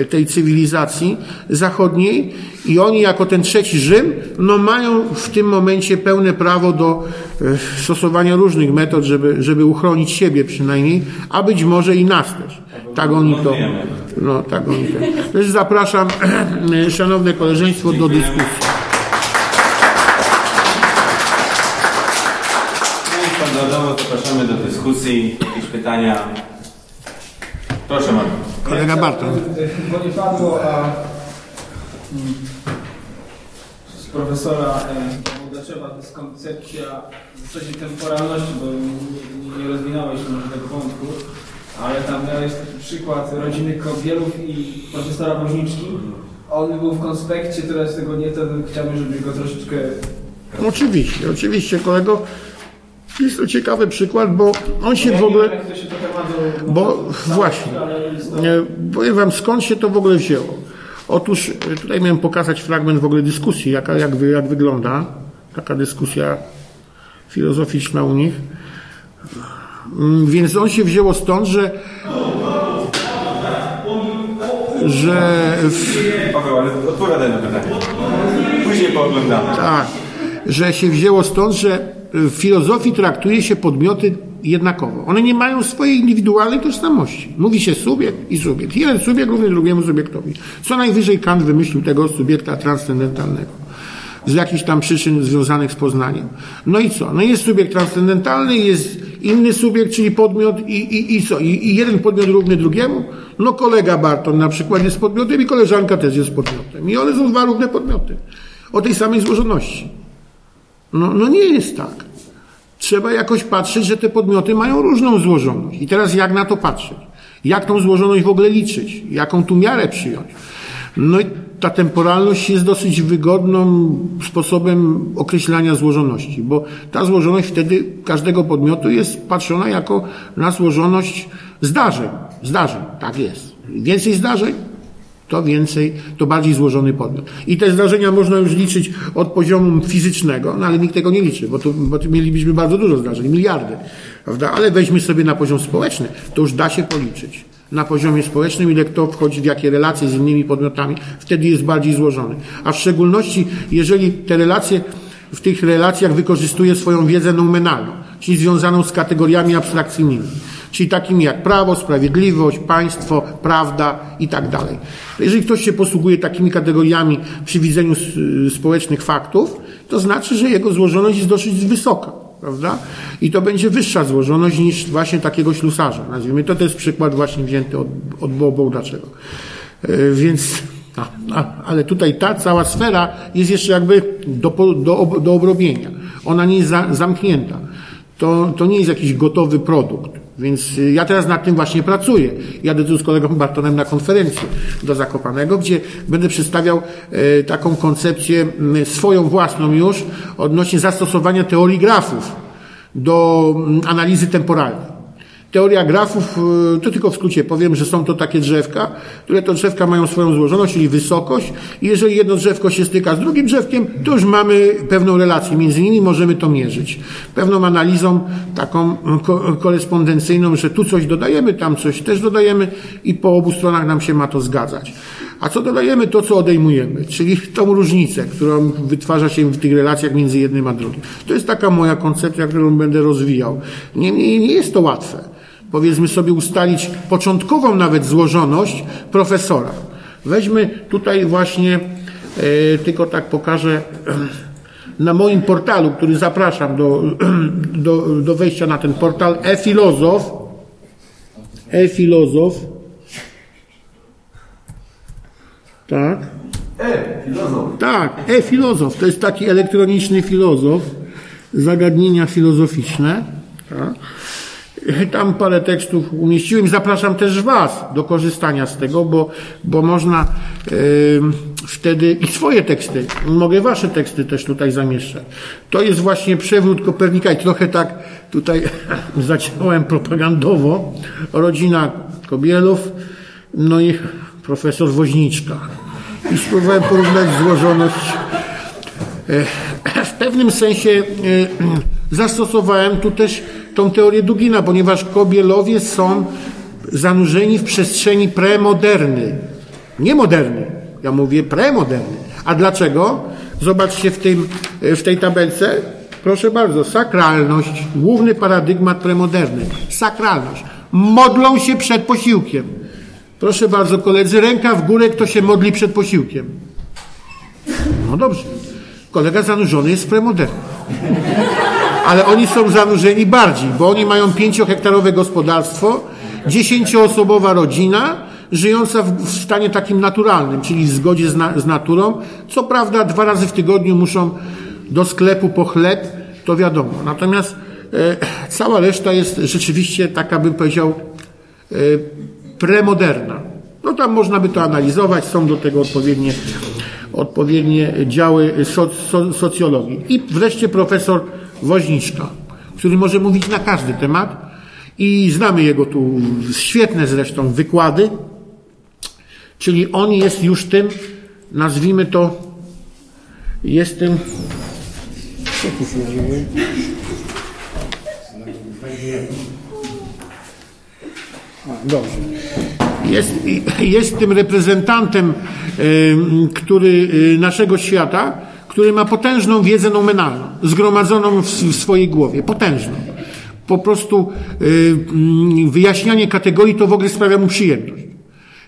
E, tej cywilizacji zachodniej i oni jako ten trzeci Rzym no mają w tym momencie pełne prawo do e, stosowania różnych metod, żeby, żeby uchronić siebie przynajmniej, a być może i nas też. Tak oni to. No, tak oni to. Też zapraszam szanowne koleżeństwo do dyskusji. Standardowo zapraszamy do dyskusji. Jakieś pytania? Proszę bardzo. Kolega Barton. Bo nie padło, a mm, z profesora Mołdaczewa to jest koncepcja w zasadzie temporalności, bo nie, nie rozwinąłeś może tego wątku, ale tam miałeś taki przykład rodziny Kobielów i profesora Woźniczki. On był w konspekcie, teraz tego nie, to chciałbym, żeby go troszeczkę... Oczywiście, oczywiście kolego. Jest to ciekawy przykład, bo on się w ogóle... Bo właśnie, powiem wam skąd się to w ogóle wzięło. Otóż e, tutaj miałem pokazać fragment w ogóle dyskusji, jaka, jak, jak wygląda taka dyskusja filozoficzna u nich. Mm, Więc on się wzięło stąd, że że w, Paweł, ale odpowiadaj na pytanie. Później pooglądamy. tak, że się wzięło stąd, że w filozofii traktuje się podmioty jednakowo. One nie mają swojej indywidualnej tożsamości. Mówi się subiekt i subiekt. Jeden subiekt równy drugiemu subiektowi. Co najwyżej Kant wymyślił tego subiekta transcendentalnego. Z jakichś tam przyczyn związanych z poznaniem. No i co? No jest subiekt transcendentalny, jest inny subiekt, czyli podmiot i, i, i co? I, I jeden podmiot równy drugiemu? No kolega Barton na przykład jest podmiotem i koleżanka też jest podmiotem. I one są dwa równe podmioty. O tej samej złożoności. No, no nie jest tak. Trzeba jakoś patrzeć, że te podmioty mają różną złożoność. I teraz jak na to patrzeć? Jak tą złożoność w ogóle liczyć? Jaką tu miarę przyjąć? No i ta temporalność jest dosyć wygodną sposobem określania złożoności, bo ta złożoność wtedy każdego podmiotu jest patrzona jako na złożoność zdarzeń. Zdarzeń, tak jest. Więcej zdarzeń, to więcej, to bardziej złożony podmiot. I te zdarzenia można już liczyć od poziomu fizycznego, no ale nikt tego nie liczy, bo tu, bo tu mielibyśmy bardzo dużo zdarzeń, miliardy, prawda? Ale weźmy sobie na poziom społeczny, to już da się policzyć. Na poziomie społecznym, ile kto wchodzi w jakie relacje z innymi podmiotami, wtedy jest bardziej złożony. A w szczególności, jeżeli te relacje, w tych relacjach wykorzystuje swoją wiedzę noumenalną, czyli związaną z kategoriami abstrakcyjnymi czyli takimi jak prawo, sprawiedliwość, państwo, prawda i tak dalej. Jeżeli ktoś się posługuje takimi kategoriami przy widzeniu społecznych faktów, to znaczy, że jego złożoność jest dosyć wysoka, prawda? I to będzie wyższa złożoność niż właśnie takiego ślusarza. Nazwijmy to, to jest przykład właśnie wzięty od, od Bołdaczego. Yy, więc, a, a, ale tutaj ta cała sfera jest jeszcze jakby do, do, do obrobienia. Ona nie jest za, zamknięta. To, to nie jest jakiś gotowy produkt. Więc ja teraz nad tym właśnie pracuję. Jadę tu z kolegą Bartonem na konferencję do Zakopanego, gdzie będę przedstawiał e, taką koncepcję swoją własną już odnośnie zastosowania teorii grafów do analizy temporalnej. Teoria grafów, y, to tylko w skrócie powiem, że są to takie drzewka, które to drzewka mają swoją złożoność, czyli wysokość i jeżeli jedno drzewko się styka z drugim drzewkiem, to już mamy pewną relację między nimi, możemy to mierzyć. Pewną analizą taką korespondencyjną, że tu coś dodajemy, tam coś też dodajemy i po obu stronach nam się ma to zgadzać. A co dodajemy? To, co odejmujemy, czyli tą różnicę, którą wytwarza się w tych relacjach między jednym a drugim. To jest taka moja koncepcja, którą będę rozwijał. Niemniej nie jest to łatwe powiedzmy sobie ustalić początkową nawet złożoność profesora. Weźmy tutaj właśnie, e, tylko tak pokażę, na moim portalu, który zapraszam do, do, do wejścia na ten portal, e-filozof, e-filozof, tak, E-filozof. tak, e-filozof, to jest taki elektroniczny filozof, zagadnienia filozoficzne, tak. Tam parę tekstów umieściłem. Zapraszam też Was do korzystania z tego, bo, bo można yy, wtedy i swoje teksty, mogę Wasze teksty też tutaj zamieszczać. To jest właśnie przewrót Kopernika i trochę tak tutaj zaciąłem propagandowo. Rodzina Kobielów, no i profesor Woźniczka. I spróbowałem porównać złożoność. W pewnym sensie zastosowałem tu też tą teorię Dugina, ponieważ Kobielowie są zanurzeni w przestrzeni premoderny. Nie moderny. Ja mówię premoderny. A dlaczego? Zobaczcie w, tym, w tej tabelce. Proszę bardzo, sakralność, główny paradygmat premoderny. Sakralność. Modlą się przed posiłkiem. Proszę bardzo, koledzy, ręka w górę, kto się modli przed posiłkiem. No dobrze. Kolega zanurzony jest w premoderny ale oni są zanurzeni bardziej, bo oni mają pięciohektarowe gospodarstwo, dziesięcioosobowa rodzina, żyjąca w, stanie takim naturalnym, czyli w zgodzie z, na, z naturą. Co prawda dwa razy w tygodniu muszą do sklepu po chleb, to wiadomo. Natomiast e, cała reszta jest rzeczywiście taka, bym powiedział, e, premoderna. No tam można by to analizować, są do tego odpowiednie, odpowiednie działy soc, socjologii. I wreszcie profesor Woźniczka, który może mówić na każdy temat i znamy jego tu świetne zresztą wykłady, czyli on jest już tym, nazwijmy to, jest tym, co tu się dobrze. jest, jest tym reprezentantem, em, który y, naszego świata, który ma potężną wiedzę nominalną, zgromadzoną w, w swojej głowie, potężną. Po prostu y, mm, wyjaśnianie kategorii to w ogóle sprawia mu przyjemność.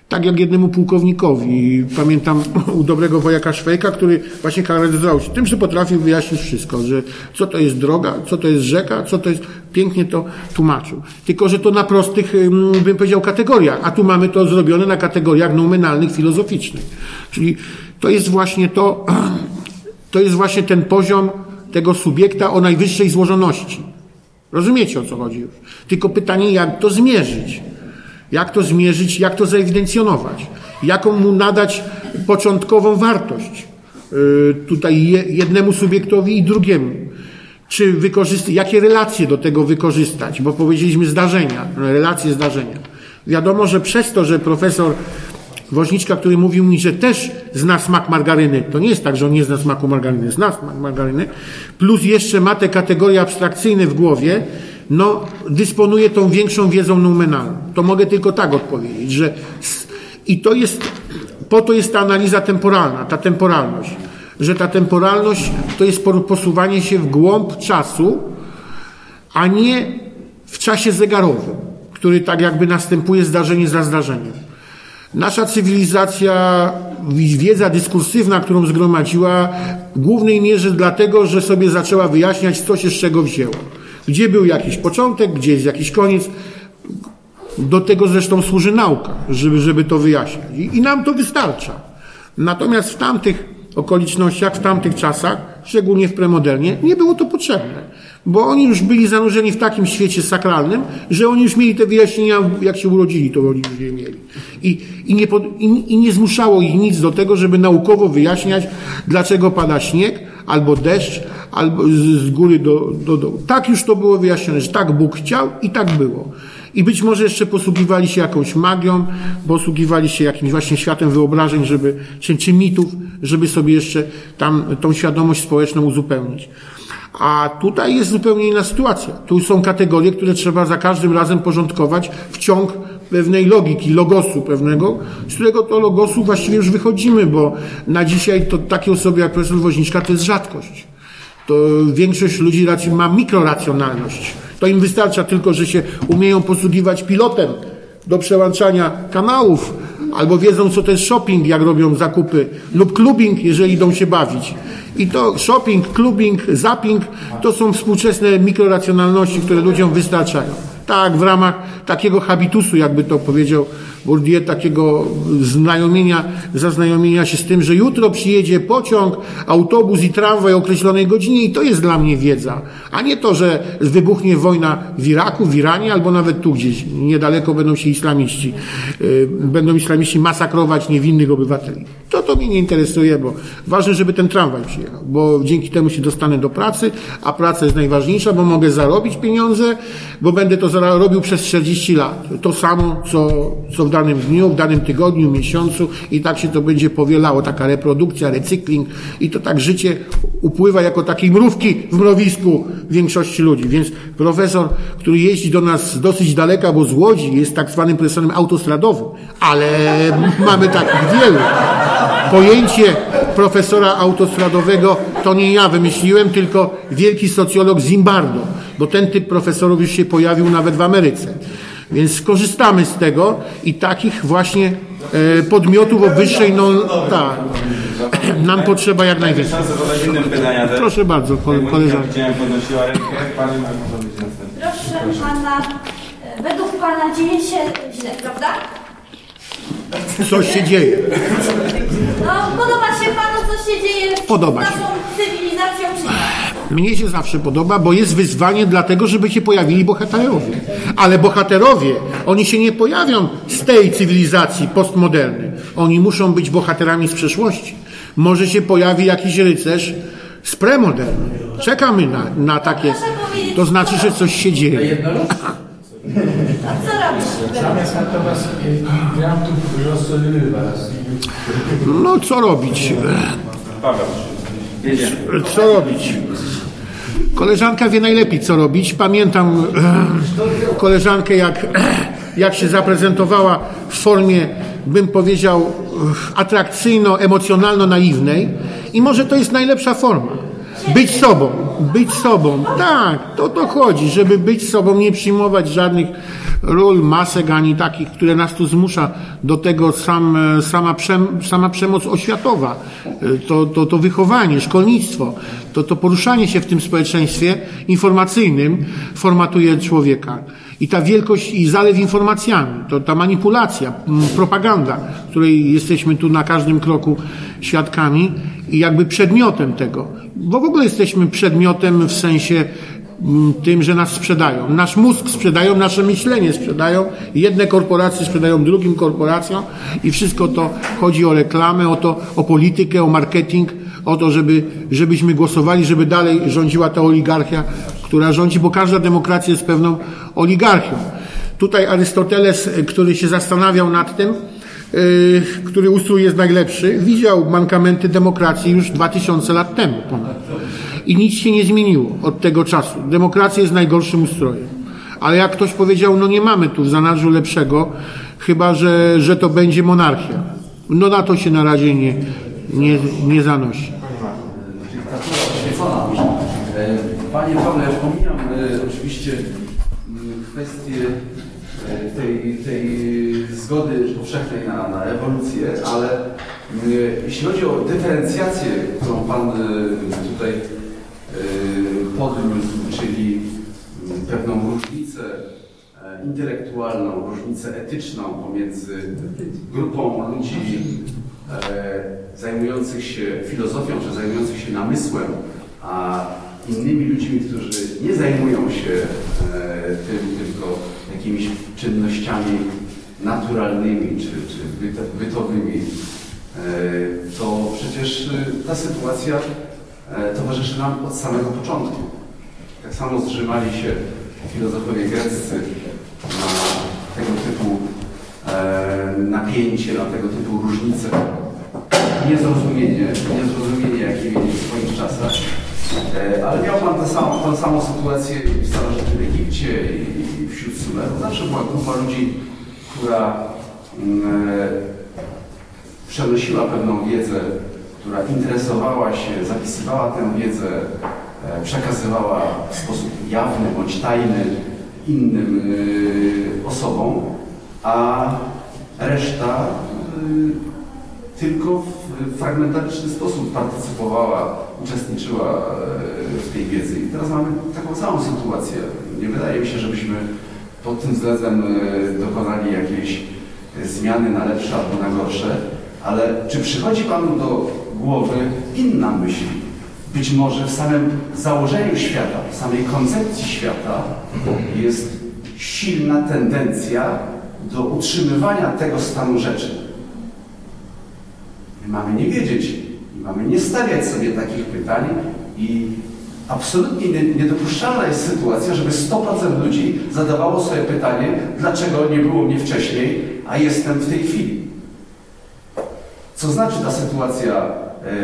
Tak jak jednemu pułkownikowi. Pamiętam u dobrego wojaka Szwejka, który właśnie charakteryzował się tym, że potrafił wyjaśnić wszystko, że co to jest droga, co to jest rzeka, co to jest, pięknie to tłumaczył. Tylko, że to na prostych, ym, bym powiedział, kategoriach, a tu mamy to zrobione na kategoriach nominalnych, filozoficznych. Czyli to jest właśnie to, to jest właśnie ten poziom tego subiekta o najwyższej złożoności. Rozumiecie o co chodzi już? Tylko pytanie, jak to zmierzyć? Jak to zmierzyć, jak to zaewidencjonować? Jaką mu nadać początkową wartość? Yy, tutaj je, jednemu subiektowi i drugiemu. Czy wykorzystać, jakie relacje do tego wykorzystać? Bo powiedzieliśmy zdarzenia, relacje zdarzenia. Wiadomo, że przez to, że profesor Woźniczka, który mówił mi, że też zna smak margaryny, to nie jest tak, że on nie zna smaku margaryny, zna smak margaryny, plus jeszcze ma te kategorie abstrakcyjne w głowie, no, dysponuje tą większą wiedzą nominalną. To mogę tylko tak odpowiedzieć, że i to jest, po to jest ta analiza temporalna, ta temporalność, że ta temporalność to jest po- posuwanie się w głąb czasu, a nie w czasie zegarowym, który tak jakby następuje zdarzenie za zdarzeniem. Nasza cywilizacja, wiedza dyskursywna, którą zgromadziła, w głównej mierze dlatego, że sobie zaczęła wyjaśniać, co się z czego wzięło. Gdzie był jakiś początek, gdzie jest jakiś koniec. Do tego zresztą służy nauka, żeby, żeby to wyjaśniać. I, I nam to wystarcza. Natomiast w tamtych okolicznościach, w tamtych czasach, szczególnie w premodernie, nie było to potrzebne. Bo oni już byli zanurzeni w takim świecie sakralnym, że oni już mieli te wyjaśnienia, jak się urodzili, to oni już je mieli. I, i, nie, pod, i, I nie zmuszało ich nic do tego, żeby naukowo wyjaśniać, dlaczego pada śnieg, albo deszcz, albo z, z góry do, do dołu. Tak już to było wyjaśnione, że tak Bóg chciał i tak było. I być może jeszcze posługiwali się jakąś magią, posługiwali się jakimś właśnie światem wyobrażeń, żeby, czy, czy mitów, żeby sobie jeszcze tam tą świadomość społeczną uzupełnić. A tutaj jest zupełnie inna sytuacja. Tu są kategorie, które trzeba za każdym razem porządkować w ciąg pewnej logiki, logosu pewnego, z którego to logosu właściwie już wychodzimy, bo na dzisiaj to takie osoby jak profesor Woźniczka to jest rzadkość. To większość ludzi raczej ma mikroracjonalność. To im wystarcza tylko, że się umieją posługiwać pilotem do przełączania kanałów, albo wiedzą, co to jest shopping, jak robią zakupy, lub clubbing, jeżeli idą się bawić. I to shopping, clubbing, zapping to są współczesne mikroracjonalności, które ludziom wystarczają. Tak, w ramach takiego habitusu, jakby to powiedział Bourdieu, takiego znajomienia, zaznajomienia się z tym, że jutro przyjedzie pociąg, autobus i tramwaj o określonej godzinie i to jest dla mnie wiedza, a nie to, że wybuchnie wojna w Iraku, w Iranie albo nawet tu gdzieś, niedaleko będą się islamiści, yy, będą islamiści masakrować niewinnych obywateli. To to mnie nie interesuje, bo ważne, żeby ten tramwaj przyjechał, bo dzięki temu się dostanę do pracy, a praca jest najważniejsza, bo mogę zarobić pieniądze, bo będę to robił przez 40 lat. To samo, co, co w danym dniu, w danym tygodniu, miesiącu i tak się to będzie powielało, taka reprodukcja, recykling i to tak życie upływa jako takiej mrówki w mrowisku większości ludzi. Więc profesor, który jeździ do nas dosyć daleka, bo z Łodzi, jest tak zwanym profesorem autostradowym, ale mamy takich wielu. Pojęcie profesora autostradowego to nie ja wymyśliłem, tylko wielki socjolog Zimbardo, bo ten typ profesorów już się pojawił nawet w Ameryce. Więc skorzystamy z tego i takich właśnie e, podmiotów o wyższej, no tak, nam potrzeba jak najwięcej. Też. Proszę bardzo, koleżanko. Proszę pana, e, według pana dzieje się źle, prawda? Coś się dzieje. No, podoba się panu, co się dzieje Podoba z się. naszą cywilizacją, czy nie? Mnie się zawsze podoba, bo jest wyzwanie dlatego, żeby się pojawili bohaterowie. Ale bohaterowie, oni się nie pojawią z tej cywilizacji postmoderny. Oni muszą być bohaterami z przeszłości. Może się pojawi jakiś rycerz z premodernu. Czekamy na, na takie. To znaczy, że coś się dzieje. A co robisz? Zamiast natomiast. No co robić? Co robić? Koleżanka wie najlepiej, co robić. Pamiętam koleżankę, jak, jak się zaprezentowała w formie, bym powiedział, atrakcyjno-emocjonalno-naiwnej i może to jest najlepsza forma. Być sobą, być sobą. Tak, to to chodzi, żeby być sobą, nie przyjmować żadnych ról, masek, ani takich, które nas tu zmusza do tego sam, e, sama, przem, sama przemoc oświatowa, e, to, to, to wychowanie, szkolnictwo, to, to poruszanie się w tym społeczeństwie informacyjnym formatuje człowieka. I ta wielkość i zalew informacjami, to ta manipulacja, propaganda, której jesteśmy tu na każdym kroku świadkami i jakby przedmiotem tego. Bo w ogóle jesteśmy przedmiotem w sensie tym, że nas sprzedają. Nasz mózg sprzedają, nasze myślenie sprzedają. Jedne korporacje sprzedają drugim korporacjom i wszystko to chodzi o reklamę, o to, o politykę, o marketing, o to, żeby, żebyśmy głosowali, żeby dalej rządziła ta oligarchia, która rządzi, bo każda demokracja jest pewną oligarchią. Tutaj Arystoteles, który się zastanawiał nad tym, który ustrój jest najlepszy, widział mankamenty demokracji już 2000 lat temu ponad. I nic się nie zmieniło od tego czasu. Demokracja jest najgorszym ustrojem. Ale jak ktoś powiedział, no nie mamy tu w zanadrzu lepszego, chyba że, że to będzie monarchia. No na to się na razie nie, nie, nie zanosi. Panie Pawle, ja pomijam e, oczywiście kwestię e, tej, tej zgody powszechnej na, na ewolucję, ale m, jeśli chodzi o dyferencjację, którą Pan e, tutaj e, podniósł, czyli m, pewną różnicę e, intelektualną, różnicę etyczną pomiędzy grupą ludzi e, zajmujących się filozofią, czy zajmujących się namysłem, a innymi ludźmi, którzy nie zajmują się e, tym, tylko jakimiś czynnościami naturalnymi czy, czy byt- bytowymi, e, to przecież e, ta sytuacja e, towarzyszy nam od samego początku. Tak samo zrzymali się filozofowie greccy na tego typu napięcie, na tego typu różnice, niezrozumienie, niezrozumienie, jakie mieli w swoich czasach. Ale miał Pan tę samą, tę samą sytuację w starożytnym Egipcie i wśród Sumerów. Zawsze była grupa ludzi, która mm, e, przenosiła pewną wiedzę, która interesowała się, zapisywała tę wiedzę, e, przekazywała w sposób jawny bądź tajny innym e, osobom, a reszta tylko w fragmentaryczny sposób partycypowała, uczestniczyła w tej wiedzy. I teraz mamy taką samą sytuację. Nie wydaje mi się, żebyśmy pod tym względem e, dokonali jakiejś zmiany na lepsze albo na gorsze, ale czy przychodzi Panu do głowy inna myśl? Być może w samym założeniu świata, w samej koncepcji świata jest silna tendencja do utrzymywania tego stanu rzeczy. My mamy nie wiedzieć, mamy nie stawiać sobie takich pytań i absolutnie nie- niedopuszczalna jest sytuacja, żeby 100% ludzi zadawało sobie pytanie, dlaczego nie było mnie wcześniej, a jestem w tej chwili. Co znaczy ta sytuacja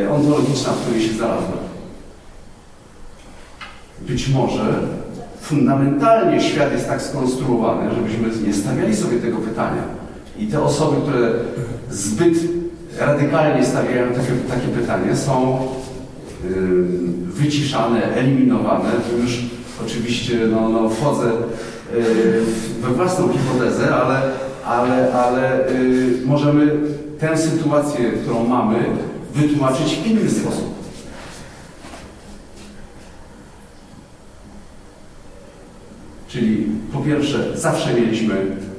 e, ontologiczna, w której się znalazłem? Być może fundamentalnie świat jest tak skonstruowany, żebyśmy nie stawiali sobie tego pytania. I te osoby, które zbyt radykalnie stawiają takie, takie pytanie, są wyciszane, eliminowane. Tu już oczywiście no, no, wchodzę yy, we własną hipotezę, ale, ale, ale yy, możemy tę sytuację, którą mamy, wytłumaczyć w inny sposób. Czyli po pierwsze, zawsze mieliśmy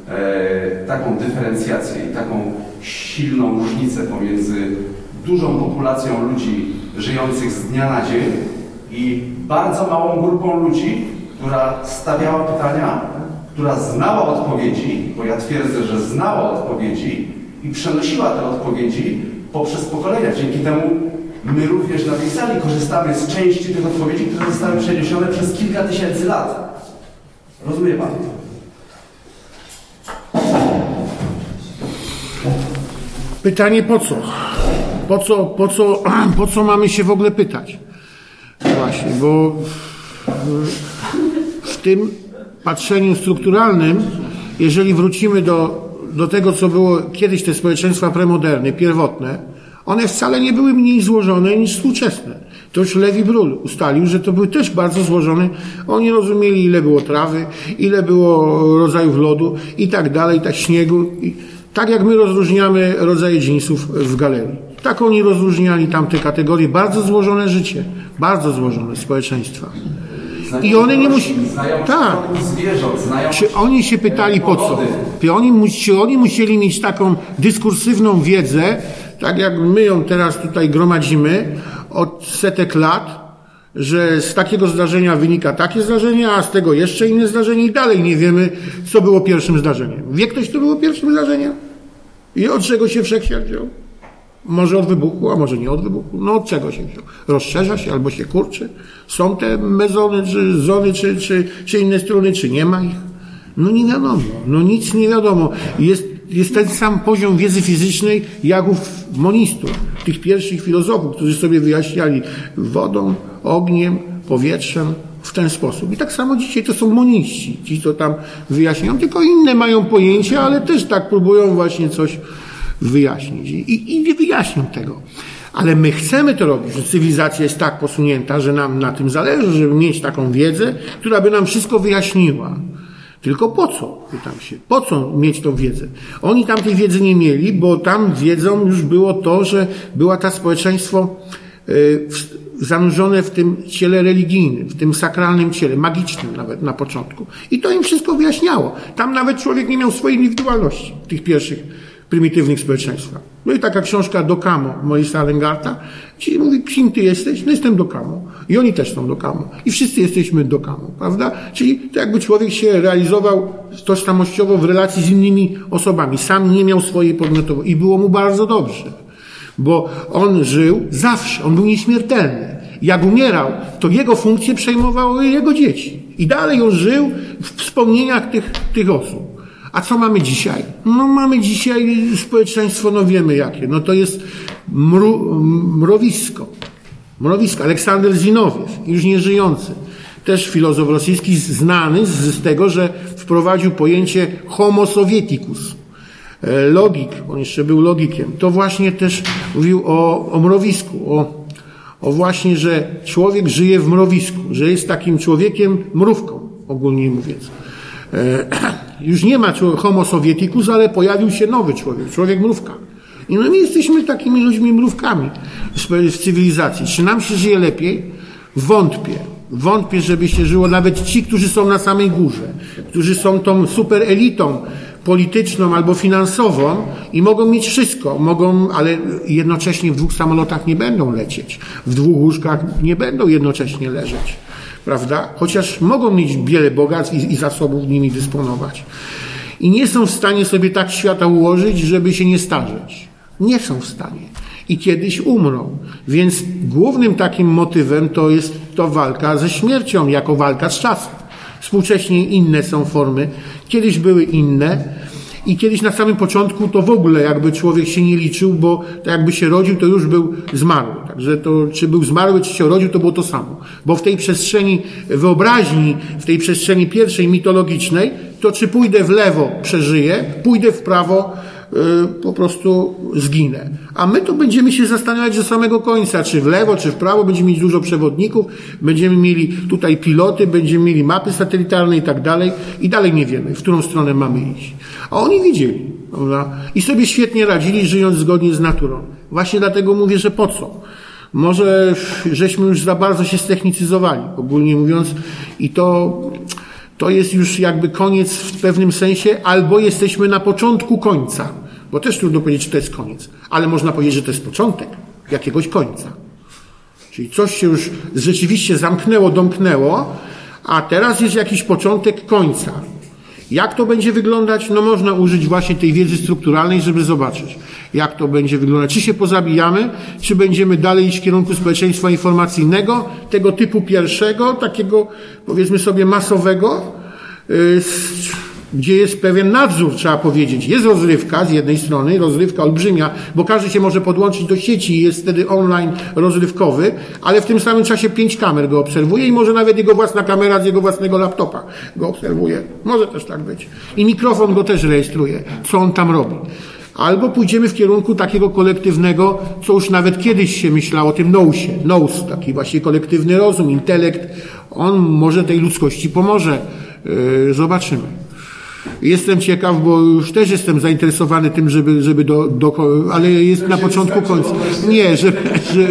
e, taką dyferencjację i taką silną różnicę pomiędzy dużą populacją ludzi żyjących z dnia na dzień i bardzo małą grupą ludzi, która stawiała pytania, która znała odpowiedzi, bo ja twierdzę, że znała odpowiedzi i przenosiła te odpowiedzi poprzez pokolenia. Dzięki temu my również na tej sali korzystamy z części tych odpowiedzi, które zostały przeniesione przez kilka tysięcy lat. Rozumie Pan? Pytanie po co? Po co, po co, po co mamy się w ogóle pytać? Właśnie, bo w, tym patrzeniu strukturalnym jeżeli wrócimy do, do tego, co było kiedyś te społeczeństwa premoderny, pierwotne, one wcale nie były mniej złożone niż współczesne. To już Lewi Brul ustalił, że to były też bardzo złożone. Oni rozumieli, ile było trawy, ile było rodzajów lodu i tak dalej, tak śniegu. I tak jak my rozróżniamy rodzaje dżinsów w galerii. Tak oni rozróżniali tamte kategorie. Bardzo złożone życie. Bardzo złożone społeczeństwa. I one nie musi... Tak. Czy oni się pytali po co? Czy oni, czy oni musieli mieć taką dyskursywną wiedzę, tak jak my ją teraz tutaj gromadzimy od setek lat, że z takiego zdarzenia wynika takie zdarzenie, a z tego jeszcze inne zdarzenie i dalej nie wiemy, co było pierwszym zdarzeniem. Wie ktoś, co było pierwszym zdarzeniem? I od czego się wszechświat wziął? Może od wybuchu, a może nie od wybuchu. No od czego się wziął? Rozszerza się albo się kurczy? Są te mezony, czy zony, czy, czy, czy inne strony, czy nie ma ich? No nie wiadomo. No nic nie wiadomo. Jest, jest ten sam poziom wiedzy fizycznej jak u monistów, tych pierwszych filozofów, którzy sobie wyjaśniali wodą, ogniem, powietrzem, w ten sposób. I tak samo dzisiaj to są moniści, ci to tam wyjaśniają, tylko inne mają pojęcia, ale też tak próbują właśnie coś wyjaśnić. I, i nie wyjaśnią tego. Ale my chcemy to robić, że cywilizacja jest tak posunięta, że nam na tym zależy, żeby mieć taką wiedzę, która by nam wszystko wyjaśniła. Tylko po co? Pytam się. Po co mieć tą wiedzę? Oni tam tej wiedzy nie mieli, bo tam wiedzą już było to, że była ta społeczeństwo y, zanurzone w tym ciele religijnym, w tym sakralnym ciele, magicznym nawet na początku. I to im wszystko wyjaśniało. Tam nawet człowiek nie miał swojej indywidualności w tych pierwszych prymitywnych społeczeństwach. No i taka książka Dokamo Moisa Lengarta, czyli mówi, kim ty jesteś? No jestem Dokamo. I oni też są Dokamo. I wszyscy jesteśmy Dokamo, prawda? Czyli to jakby człowiek się realizował tożsamościowo w relacji z innymi osobami. Sam nie miał swojej podmiotowości i było mu bardzo dobrze. Bo on żył zawsze, on był nieśmiertelny. Jak umierał, to jego funkcje przejmowały jego dzieci. I dalej on żył w wspomnieniach tych, tych osób. A co mamy dzisiaj? No mamy dzisiaj społeczeństwo, no wiemy jakie. No to jest mru, mrowisko. Mrowisko. Aleksander Zinowiew, już nieżyjący. Też filozof rosyjski, znany z, z tego, że wprowadził pojęcie homo sovieticus. E, Logik, on jeszcze był logikiem. To właśnie też mówił o, o mrowisku, o, o właśnie, że człowiek żyje w mrowisku, że jest takim człowiekiem mrówką, ogólnie mówiąc. E, już nie ma homo sovieticus, ale pojawił się nowy człowiek, człowiek mrówka. I no my jesteśmy takimi ludźmi mrówkami w cywilizacji. Czy nam się żyje lepiej? Wątpię. Wątpię, żeby się żyło nawet ci, którzy są na samej górze, którzy są tą super elitą polityczną albo finansową i mogą mieć wszystko, mogą, ale jednocześnie w dwóch samolotach nie będą lecieć, w dwóch łóżkach nie będą jednocześnie leżeć, prawda? Chociaż mogą mieć wiele bogactw i, i zasobów nimi dysponować. I nie są w stanie sobie tak świata ułożyć, żeby się nie starzeć. Nie są w stanie. I kiedyś umrą. Więc głównym takim motywem to jest to walka ze śmiercią, jako walka z czasem. Współcześnie inne są formy. Kiedyś były inne. I kiedyś na samym początku to w ogóle jakby człowiek się nie liczył, bo to jakby się rodził, to już był zmarły. Także to, czy był zmarły, czy się rodził, to było to samo. Bo w tej przestrzeni wyobraźni, w tej przestrzeni pierwszej mitologicznej, to czy pójdę w lewo, przeżyję, pójdę w prawo, po prostu zginę. A my to będziemy się zastanawiać do samego końca, czy w lewo, czy w prawo, będziemy mieć dużo przewodników, będziemy mieli tutaj piloty, będziemy mieli mapy satelitarne i tak dalej i dalej nie wiemy, w którą stronę mamy iść. A oni wiedzieli, prawda? I sobie świetnie radzili, żyjąc zgodnie z naturą. Właśnie dlatego mówię, że po co? Może żeśmy już za bardzo się ztechnicyzowali, ogólnie mówiąc, i to, to jest już jakby koniec w pewnym sensie, albo jesteśmy na początku końca, bo też trudno powiedzieć, czy to jest koniec, ale można powiedzieć, że to jest początek jakiegoś końca. Czyli coś się już rzeczywiście zamknęło, domknęło, a teraz jest jakiś początek końca. Jak to będzie wyglądać? No można użyć właśnie tej wiedzy strukturalnej, żeby zobaczyć, jak to będzie wyglądać. Czy się pozabijamy, czy będziemy dalej iść w kierunku społeczeństwa informacyjnego, tego typu pierwszego, takiego powiedzmy sobie masowego, z- gdzie jest pewien nadzór, trzeba powiedzieć. Jest rozrywka z jednej strony, rozrywka olbrzymia, bo każdy się może podłączyć do sieci i jest wtedy online rozrywkowy, ale w tym samym czasie pięć kamer go obserwuje i może nawet jego własna kamera z jego własnego laptopa go obserwuje. Może też tak być. I mikrofon go też rejestruje, co on tam robi. Albo pójdziemy w kierunku takiego kolektywnego, co już nawet kiedyś się myślało o tym nousie. Nous, taki właśnie kolektywny rozum, intelekt. On może tej ludzkości pomoże. Yy, zobaczymy. Jestem ciekaw, bo już też jestem zainteresowany tym, żeby, żeby do, do ale jest na początku końca. Nie, żeby,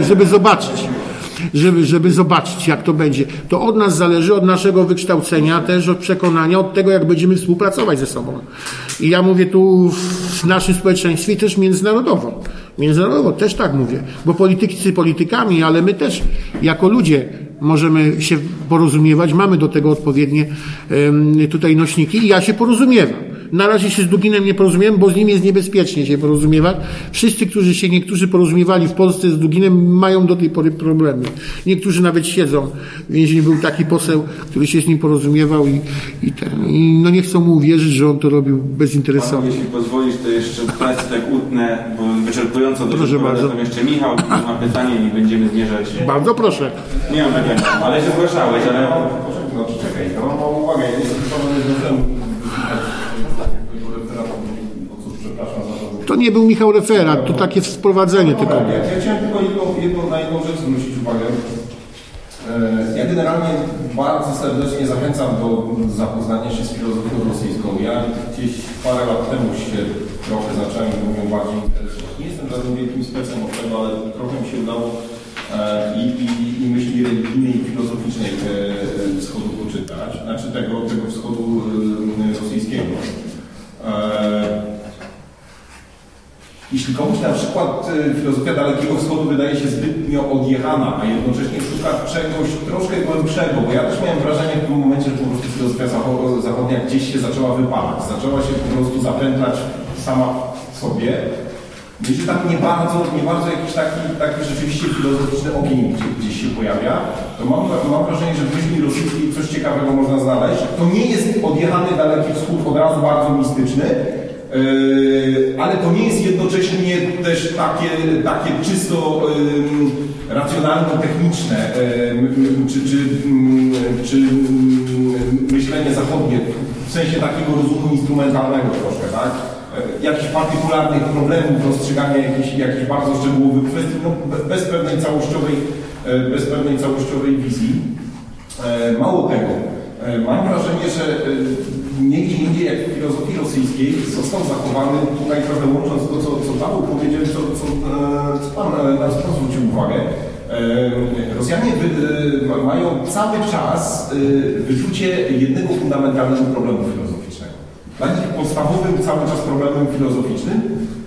żeby zobaczyć. Żeby, żeby zobaczyć, jak to będzie. To od nas zależy, od naszego wykształcenia, też od przekonania, od tego, jak będziemy współpracować ze sobą. I ja mówię tu w naszym społeczeństwie i też międzynarodowo. Międzynarodowo też tak mówię, bo politycy politykami, ale my też jako ludzie możemy się porozumiewać, mamy do tego odpowiednie tutaj nośniki i ja się porozumiewam. Na razie się z Duginem nie porozumiałem, bo z nim jest niebezpiecznie się porozumiewać. Wszyscy, którzy się niektórzy porozumiewali w Polsce z Duginem, mają do tej pory problemy. Niektórzy nawet siedzą. W więzieniu był taki poseł, który się z nim porozumiewał i, i, ten, i no nie chcą mu uwierzyć, że on to robił Panu, bezinteresownie. jeśli pozwolisz, to jeszcze pracy tak utnę, bo wyczerpująco dość Proszę bardzo. tam jeszcze Michał, ma pytanie i będziemy zmierzać. Bardzo proszę. Nie mam pytania, ale się zgłaszałeś, ale... No czekaj, no mam uwagę, ja nie zapisałem do temu. O cóż, przepraszam za to. Nie był Michał Referat, to takie wprowadzenie tylko. Dobra, ja, chciałem tylko jedną, jedną, na jedną rzecz zwrócić uwagę. E, Ja generalnie bardzo serdecznie zachęcam do zapoznania się z filozofią rosyjską. Ja gdzieś parę lat temu się trochę zacząłem nią bardziej interesować. Nie jestem żadnym wielkim specem od tego, ale trochę mi się udało e, i, i, i myśli religijnej i filozoficznej e, wschodu poczytać, znaczy tego, tego wschodu rosyjskiego. Jeśli komuś na przykład y, filozofia Dalekiego Wschodu wydaje się zbytnio odjechana, a jednocześnie szuka czegoś troszkę głębszego, bo ja też miałem wrażenie w tym momencie, że po prostu filozofia zacho- zachodnia gdzieś się zaczęła wypalać, zaczęła się po prostu zapętlać sama w sobie. Że tak nie bardzo, nie bardzo jakiś taki, taki rzeczywiście filozoficzny ogień gdzieś, gdzieś się pojawia, to mam, mam wrażenie, że w myśli rosyjskiej coś ciekawego można znaleźć. To nie jest odjechany Daleki Wschód od razu bardzo mistyczny, ale to nie jest jednocześnie też takie, takie czysto ym, racjonalno-techniczne ym, czy, czy, czy myślenie zachodnie w sensie takiego rozumu instrumentalnego troszkę, tak? Yy, Jakichś partykularnych problemów, rozstrzygania jakichś, jakichś bardzo szczegółowych kwestii, no, be- bez pewnej całościowej, yy, bez pewnej całościowej wizji. Mało tego, mam wrażenie, że e, nie gdzie indziej jak w filozofii rosyjskiej został zachowany, tutaj trochę łącząc to, co, co Paweł powiedział, co, co, e, co Pan e, na co zwrócił uwagę. E, Rosjanie wy, ma- mają cały czas wyczucie jednego fundamentalnego problemu filozoficznego. Dla nich podstawowym cały czas problemem filozoficznym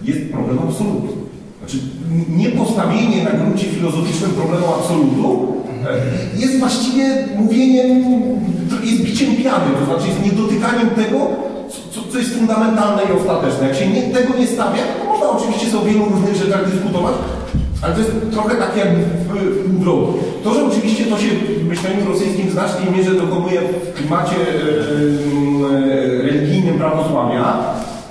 jest problem absolutu. Znaczy, n- nie postawienie na gruncie filozoficznym problemu absolutu jest właściwie mówieniem, jest biciem piany, to znaczy jest niedotykaniem tego, co, co, jest fundamentalne i ostateczne. Jak się nie, tego nie stawia, to można oczywiście sobie o wielu różnych rzeczach dyskutować, ale to jest trochę tak jak w, drogi. To, że oczywiście to się w myśleniu rosyjskim w znacznej mierze dokonuje w klimacie e, e, religijnym prawosławia,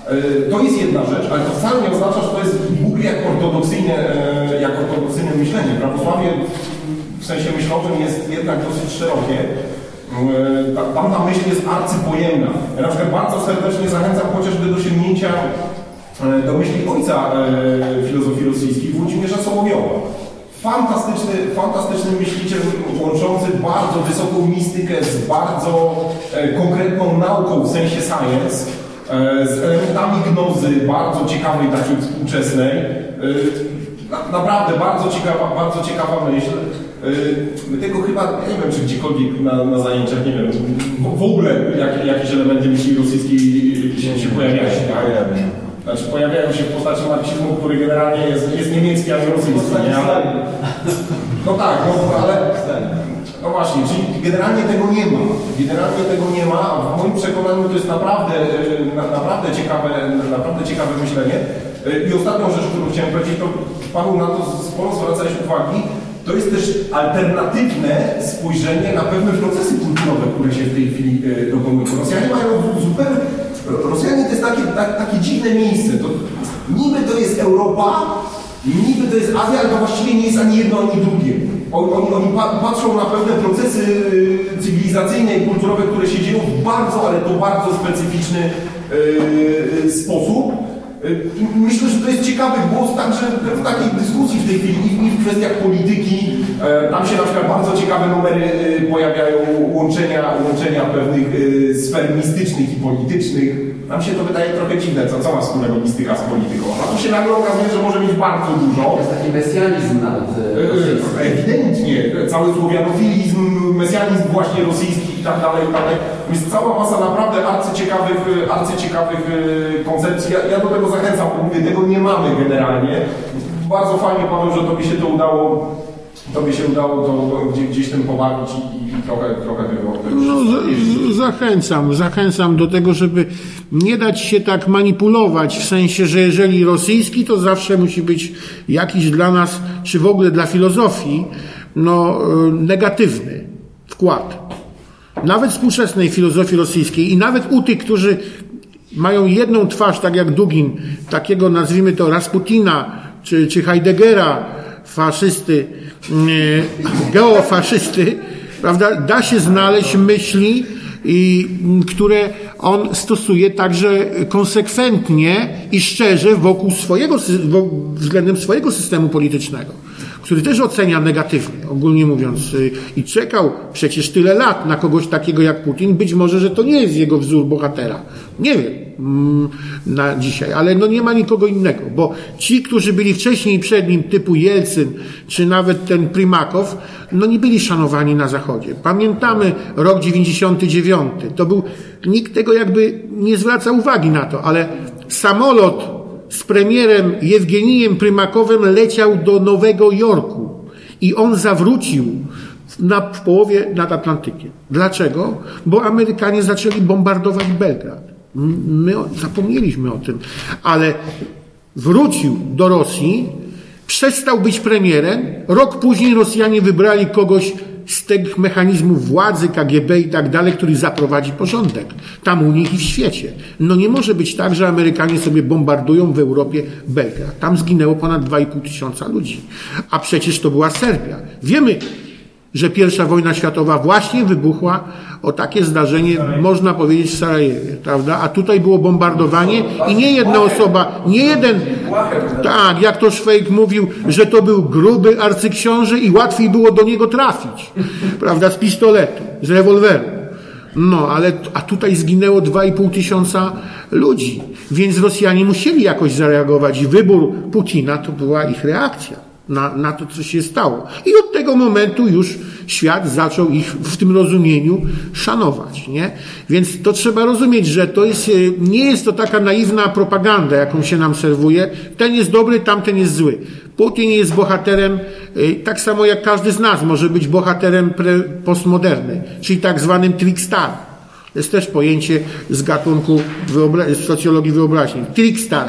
e, to jest jedna rzecz, ale to wcale nie oznacza, że to jest Bóg jak ortodoksyjne, e, jak ortodoksyjne myślenie. Prawosławie w sensie myślowym jest jednak dosyć szerokie. E, ta- Tam ta myśl jest arcypojemna. Ja na przykład bardzo serdecznie zachęcam chociażby do sięgnięcia e, do myśli ojca e, filozofii rosyjskiej Włodzimierza Sołowiowa. Fantastyczny, fantastyczny myśliciel łączący bardzo wysoką mistykę z bardzo konkretną nauką w sensie science, z elementami gnozy, bardzo ciekawej, takiej współczesnej. Na, naprawdę bardzo ciekawa, bardzo ciekawa myśl. Yy, My tego chyba, nie wiem, czy gdziekolwiek na, na zajęciach, nie wiem, w, w ogóle jak, jakieś elementy myśli rosyjskiej się, się pojawiają. Tak? Znaczy pojawiają się w postaci marksizmu, który generalnie jest, jest niemiecki, a nie rosyjski. Nie? Ale, no tak, no, ale no właśnie, czyli generalnie tego nie ma. Generalnie tego nie ma, a w moim przekonaniu to jest naprawdę, yy, na, naprawdę, ciekawe, naprawdę ciekawe myślenie. Yy, I ostatnią rzecz, którą chciałem powiedzieć, to Panu na to sporo zwracałeś uwagi, to jest też alternatywne spojrzenie na pewne procesy kulturowe, które się w tej chwili yy, dokonują. Rosjanie mają zupełnie tak, takie dziwne miejsce. To, niby to jest Europa, niby to jest Azja, ale to właściwie nie jest ani jedno, ani drugie. Oni, oni, oni pa, patrzą na pewne procesy y, cywilizacyjne i kulturowe, które się dzieją w bardzo, ale to bardzo specyficzny y, sposób. Y, myślę, że to jest ciekawy głos także w takiej dyskusji w tej chwili i- w kwestiach polityki. E, Tam się na przykład bardzo ciekawe numery y, pojawiają łączenia, łączenia pewnych y, sfer mistycznych i politycznych. Nam się to wydaje trochę dziwne, co, co ma wspólnego mistyka z polityką. A tu się nagle okazuje, że może mieć bardzo dużo. To jest taki mesjanizm nawet e. E, Ewidentnie, cały słowianofilizm, mesjanizm właśnie rosyjski i tak dalej, i tak dalej. Jest cała masa naprawdę arcyciekawych, e, arcyciekawych e, koncepcji. Ja, ja do tego zachęcam, bo mówię, tego nie mamy generalnie. Bardzo fajnie Paweł, że tobie się to udało, tobie się udało to, gdzieś, gdzieś tym pobawić i, i trochę, trochę tego, No, z- zachęcam, zachęcam do tego, żeby nie dać się tak manipulować, w sensie, że jeżeli rosyjski, to zawsze musi być jakiś dla nas, czy w ogóle dla filozofii, no, e, negatywny wkład. Nawet współczesnej filozofii rosyjskiej i nawet u tych, którzy mają jedną twarz, tak jak Dugin, takiego nazwijmy to Rasputina, czy, czy Heideggera, faszysty, e, geofaszysty, prawda, da się znaleźć myśli, i, m, które on stosuje także konsekwentnie i szczerze wokół swojego, względem swojego systemu politycznego, który też ocenia negatywnie, ogólnie mówiąc, y, i czekał przecież tyle lat na kogoś takiego jak Putin. Być może, że to nie jest jego wzór bohatera. Nie wiem mm, na dzisiaj, ale no nie ma nikogo innego, bo ci, którzy byli wcześniej przed nim, typu Jelcyn, czy nawet ten Primakow, no nie byli szanowani na Zachodzie. Pamiętamy rok 99. To był, nikt tego jakby nie zwraca uwagi na to, ale samolot z premierem Jewgenijem Prymakowem leciał do Nowego Jorku i on zawrócił na, w połowie nad Atlantykiem. Dlaczego? Bo Amerykanie zaczęli bombardować Belgrad. My zapomnieliśmy o tym, ale wrócił do Rosji, przestał być premierem. Rok później Rosjanie wybrali kogoś z tych mechanizmów władzy, KGB i tak dalej, który zaprowadzi porządek. Tam u nich i w świecie. No nie może być tak, że Amerykanie sobie bombardują w Europie Belgrad. Tam zginęło ponad 2,5 tysiąca ludzi. A przecież to była Serbia. Wiemy, że pierwsza wojna światowa właśnie wybuchła o takie zdarzenie, można powiedzieć, w Sarajewie, prawda? A tutaj było bombardowanie i nie jedna osoba, nie jeden, tak, jak to Szwejk mówił, że to był gruby arcyksiąże i łatwiej było do niego trafić, prawda, z pistoletu, z rewolweru. No, ale a tutaj zginęło 2,5 tysiąca ludzi, więc Rosjanie musieli jakoś zareagować wybór Putina to była ich reakcja na, na to, co się stało. I od tego momentu już świat zaczął ich w tym rozumieniu szanować, nie? Więc to trzeba rozumieć, że to jest, e, nie jest to taka naiwna propaganda, jaką się nam serwuje. Ten jest dobry, tamten jest zły. Putin jest bohaterem, e, tak samo jak każdy z nas może być bohaterem postmoderny, czyli tak zwanym trickstar. To jest też pojęcie z gatunku wyobra- z socjologii wyobraźni. Trickstar.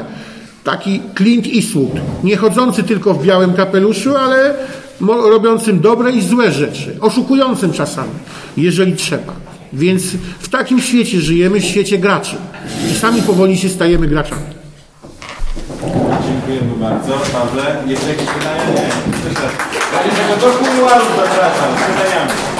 Taki Clint Eastwood. Nie chodzący tylko w białym kapeluszu, ale robiącym dobre i złe rzeczy. Oszukującym czasami, jeżeli trzeba. Więc w takim świecie żyjemy, w świecie graczy. I sami powoli się stajemy graczami. Dziękujemy bardzo. Pawle, jeszcze jakieś pytania? Nie. Proszę. Do kuluarów zapraszam z pytaniami.